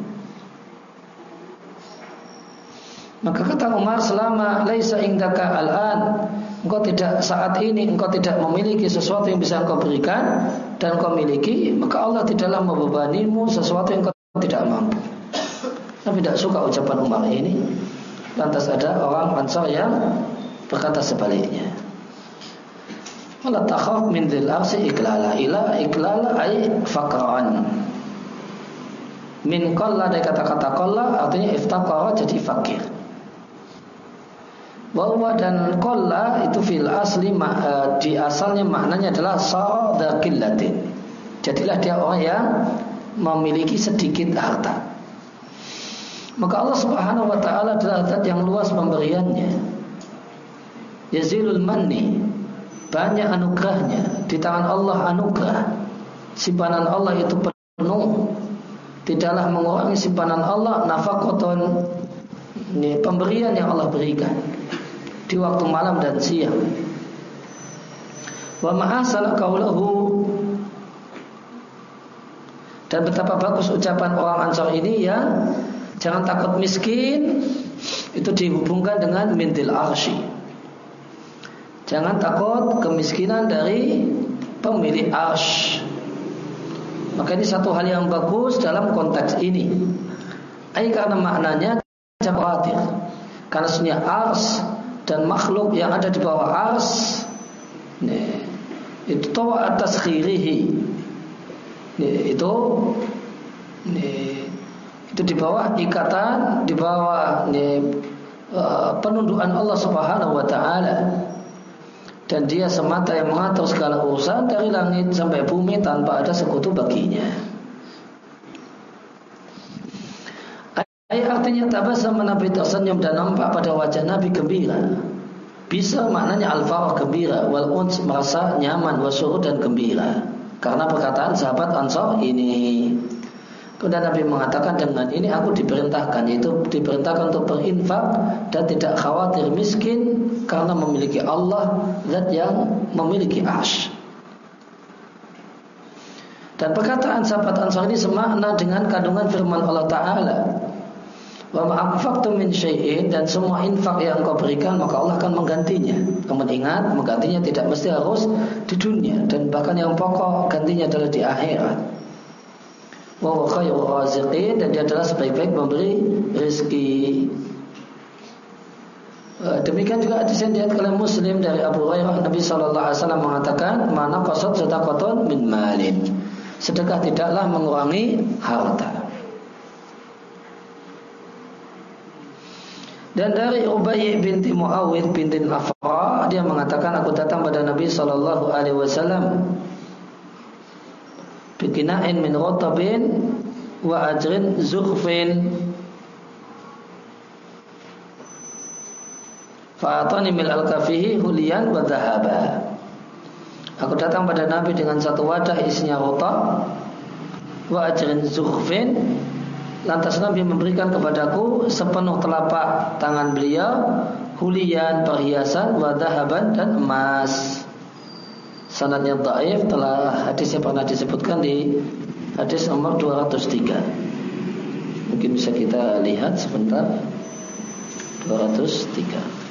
Maka kata Umar selama laisa indaka al-an engkau tidak saat ini engkau tidak memiliki sesuatu yang bisa engkau berikan dan engkau miliki maka Allah tidaklah membebanimu sesuatu yang engkau tidak mampu. Nabi tidak suka ucapan Umar ini. Lantas ada orang Ansar yang berkata sebaliknya. Takhaf min dzil arsi iklala ila iklala ay. Min qalla dari kata-kata qalla artinya iftaqara jadi fakir. Bahwa dan kolla itu fil asli uh, di asalnya maknanya adalah sadaqillatin. Jadilah dia orang yang memiliki sedikit harta. Maka Allah Subhanahu wa taala adalah zat yang luas pemberiannya. Yazilul manni banyak anugerahnya di tangan Allah anugerah simpanan Allah itu penuh tidaklah mengurangi simpanan Allah nafakoton pemberian yang Allah berikan di waktu malam dan siang wa ma'asal kaulahu dan betapa bagus ucapan orang Ansar ini ya Jangan takut miskin itu dihubungkan dengan mintil arsy. Jangan takut kemiskinan dari pemilik arsh. Maka ini satu hal yang bagus dalam konteks ini. Ay karena maknanya jangan khawatir. Karena sebenarnya ars dan makhluk yang ada di bawah ars nih, itu tahu atas khirihi nih, itu nih, itu di bawah ikatan, di bawah ini, uh, Allah Subhanahu wa taala. Dan dia semata yang mengatur segala urusan dari langit sampai bumi tanpa ada sekutu baginya. Artinya tabasam Nabi tersenyum dan nampak pada wajah Nabi gembira. Bisa maknanya al-farah gembira, wal uns merasa nyaman, wasyuhud dan gembira. Karena perkataan sahabat Ansar ini. Kemudian Nabi mengatakan dengan ini aku diperintahkan yaitu diperintahkan untuk berinfak dan tidak khawatir miskin karena memiliki Allah zat yang memiliki ash. Dan perkataan sahabat Ansar ini semakna dengan kandungan firman Allah Ta'ala Wa min syai'in Dan semua infak yang kau berikan Maka Allah akan menggantinya Kamu ingat menggantinya tidak mesti harus di dunia Dan bahkan yang pokok gantinya adalah di akhirat wa khairul raziqin dan dia adalah sebaik-baik memberi rezeki. Eh, demikian juga hadis yang dilihat oleh Muslim dari Abu Hurairah Nabi Shallallahu Alaihi Wasallam mengatakan mana kosot sedekahun min malin sedekah tidaklah mengurangi harta. Dan dari Ubay binti Muawid binti Afra dia mengatakan aku datang pada Nabi Shallallahu Alaihi Wasallam. Bikina'in min rotabin wa ajrin zukhfin. Fa'atani mil al-kafihi hulian wa dhahaba. Aku datang pada Nabi dengan satu wadah isinya rotab Wa ajrin zukhfin Lantas Nabi memberikan kepadaku sepenuh telapak tangan beliau Hulian perhiasan wa dhahaban dan emas sanadnya dhaif telah hadisnya pernah disebutkan di hadis nomor 203. Mungkin bisa kita lihat sebentar 203.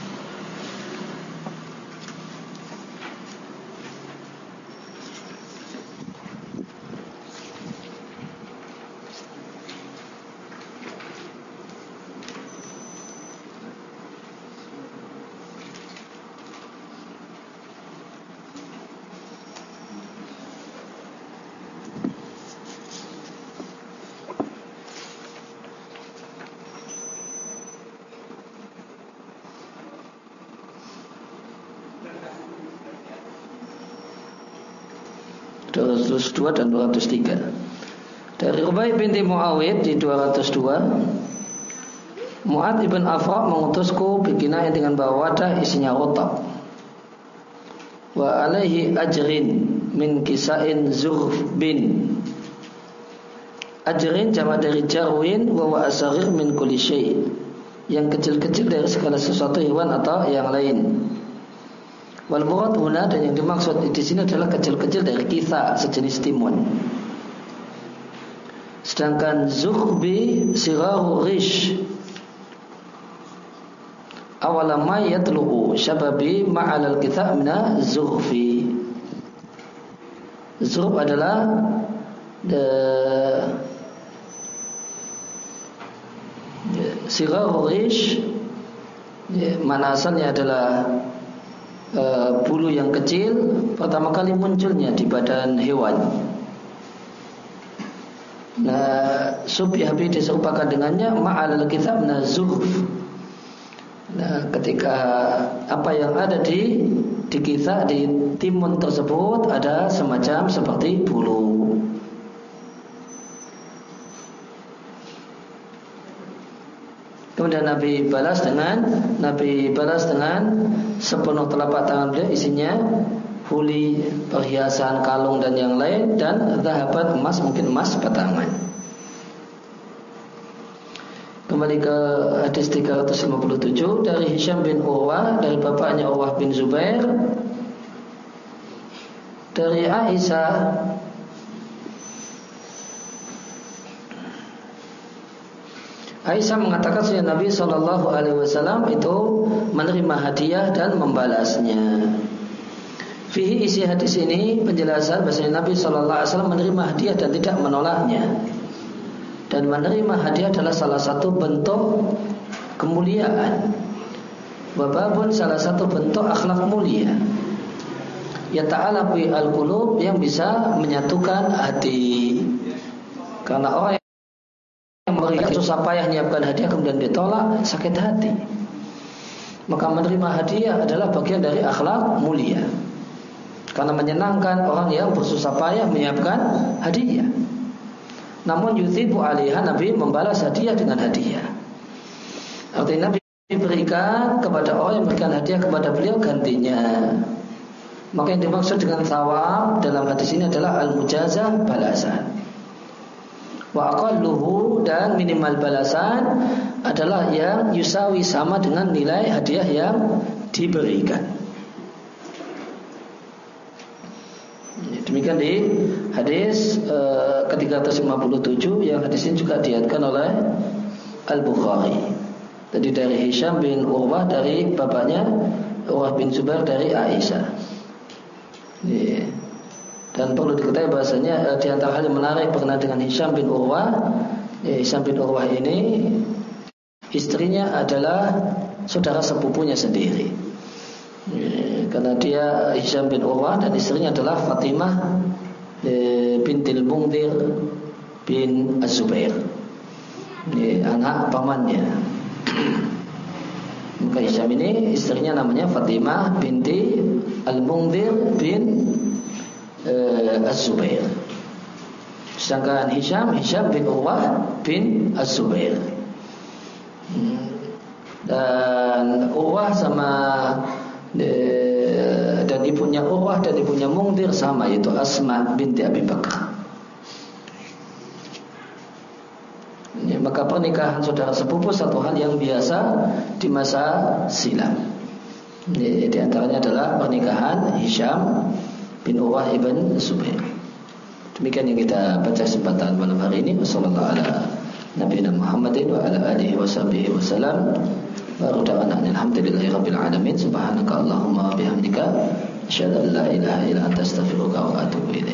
202 dan 203. Dari Ubay binti Muawid di 202 Mu'ad ibn Afra mengutusku bikinah dengan bawa wadah isinya rotab Wa alaihi ajrin min kisain bin. Ajrin jama dari jarwin wa asarir min kulli Yang kecil-kecil dari segala sesuatu hewan atau yang lain Wal murad huna dan yang dimaksud di sini adalah kecil-kecil dari kisah sejenis timun. Sedangkan zuhbi sirahu rish awalama yatlu'u syababi ma'alal kita mina zuhfi. Zuhb adalah the sirahu rish mana asalnya adalah e, bulu yang kecil pertama kali munculnya di badan hewan. Nah, subyabi diserupakan dengannya ma'al kitab nazuf. Nah, ketika apa yang ada di di kisah di timun tersebut ada semacam seperti bulu. 203 204 Kemudian Nabi balas dengan Nabi balas dengan sepenuh telapak tangan beliau isinya huli, perhiasan, kalung dan yang lain dan zahabat emas mungkin emas batangan. Kembali ke hadis 357 dari Hisham bin Urwah dari bapaknya Urwah bin Zubair dari Aisyah Aisyah mengatakan sehingga Nabi Shallallahu Alaihi Wasallam itu menerima hadiah dan membalasnya. Fihi isi hadis ini penjelasan bahwa Nabi Shallallahu Alaihi Wasallam menerima hadiah dan tidak menolaknya. Dan menerima hadiah adalah salah satu bentuk kemuliaan. pun salah satu bentuk akhlak mulia. Ya ta'ala al-qulub yang bisa menyatukan hati. Karena orang memberikan susah payah menyiapkan hadiah kemudian ditolak sakit hati. Maka menerima hadiah adalah bagian dari akhlak mulia. Karena menyenangkan orang yang bersusah payah menyiapkan hadiah. Namun yuthibu alaiha Nabi membalas hadiah dengan hadiah. Artinya Nabi berikan kepada orang yang memberikan hadiah kepada beliau gantinya. Maka yang dimaksud dengan sawab dalam hadis ini adalah al-mujazah balasan wa aqalluhu dan minimal balasan adalah yang yusawi sama dengan nilai hadiah yang diberikan. Demikian di hadis uh, ke-357 yang hadis ini juga diatkan oleh Al-Bukhari. Tadi dari Hisham bin Urwah dari bapaknya Urwah bin Zubair dari Aisyah. Yeah. Dan perlu diketahui bahasanya eh, di antara hal yang menarik berkenaan dengan Hisham bin Urwah, eh, Hisham bin Urwah ini istrinya adalah saudara sepupunya sendiri. Eh, karena dia Hisham bin Urwah dan istrinya adalah Fatimah eh, bintil Mungdir bin Az-Zubair. Eh, anak pamannya. Maka Hisham ini istrinya namanya Fatimah binti Al-Mungdir bin uh, Az-Zubair. Sedangkan Hisham, Hisham bin Urwah bin Az-Zubair. Hmm. Dan Urwah sama uh, dan ibunya Urwah dan ibunya Mungdir sama yaitu Asma binti Abi Bakar. Ya, maka pernikahan saudara sepupu satu hal yang biasa di masa silam. Ya, di antaranya adalah pernikahan Hisham bin Urwah ibn Zubair. Demikian yang kita baca kesempatan malam hari ini. Wassalamualaikum ala Nabi Muhammadin wa ala alihi wa sahbihi wa salam. Wa alhamdulillahi rabbil alamin. Subhanaka Allahumma bihamdika. Ilaha illa wa atubu.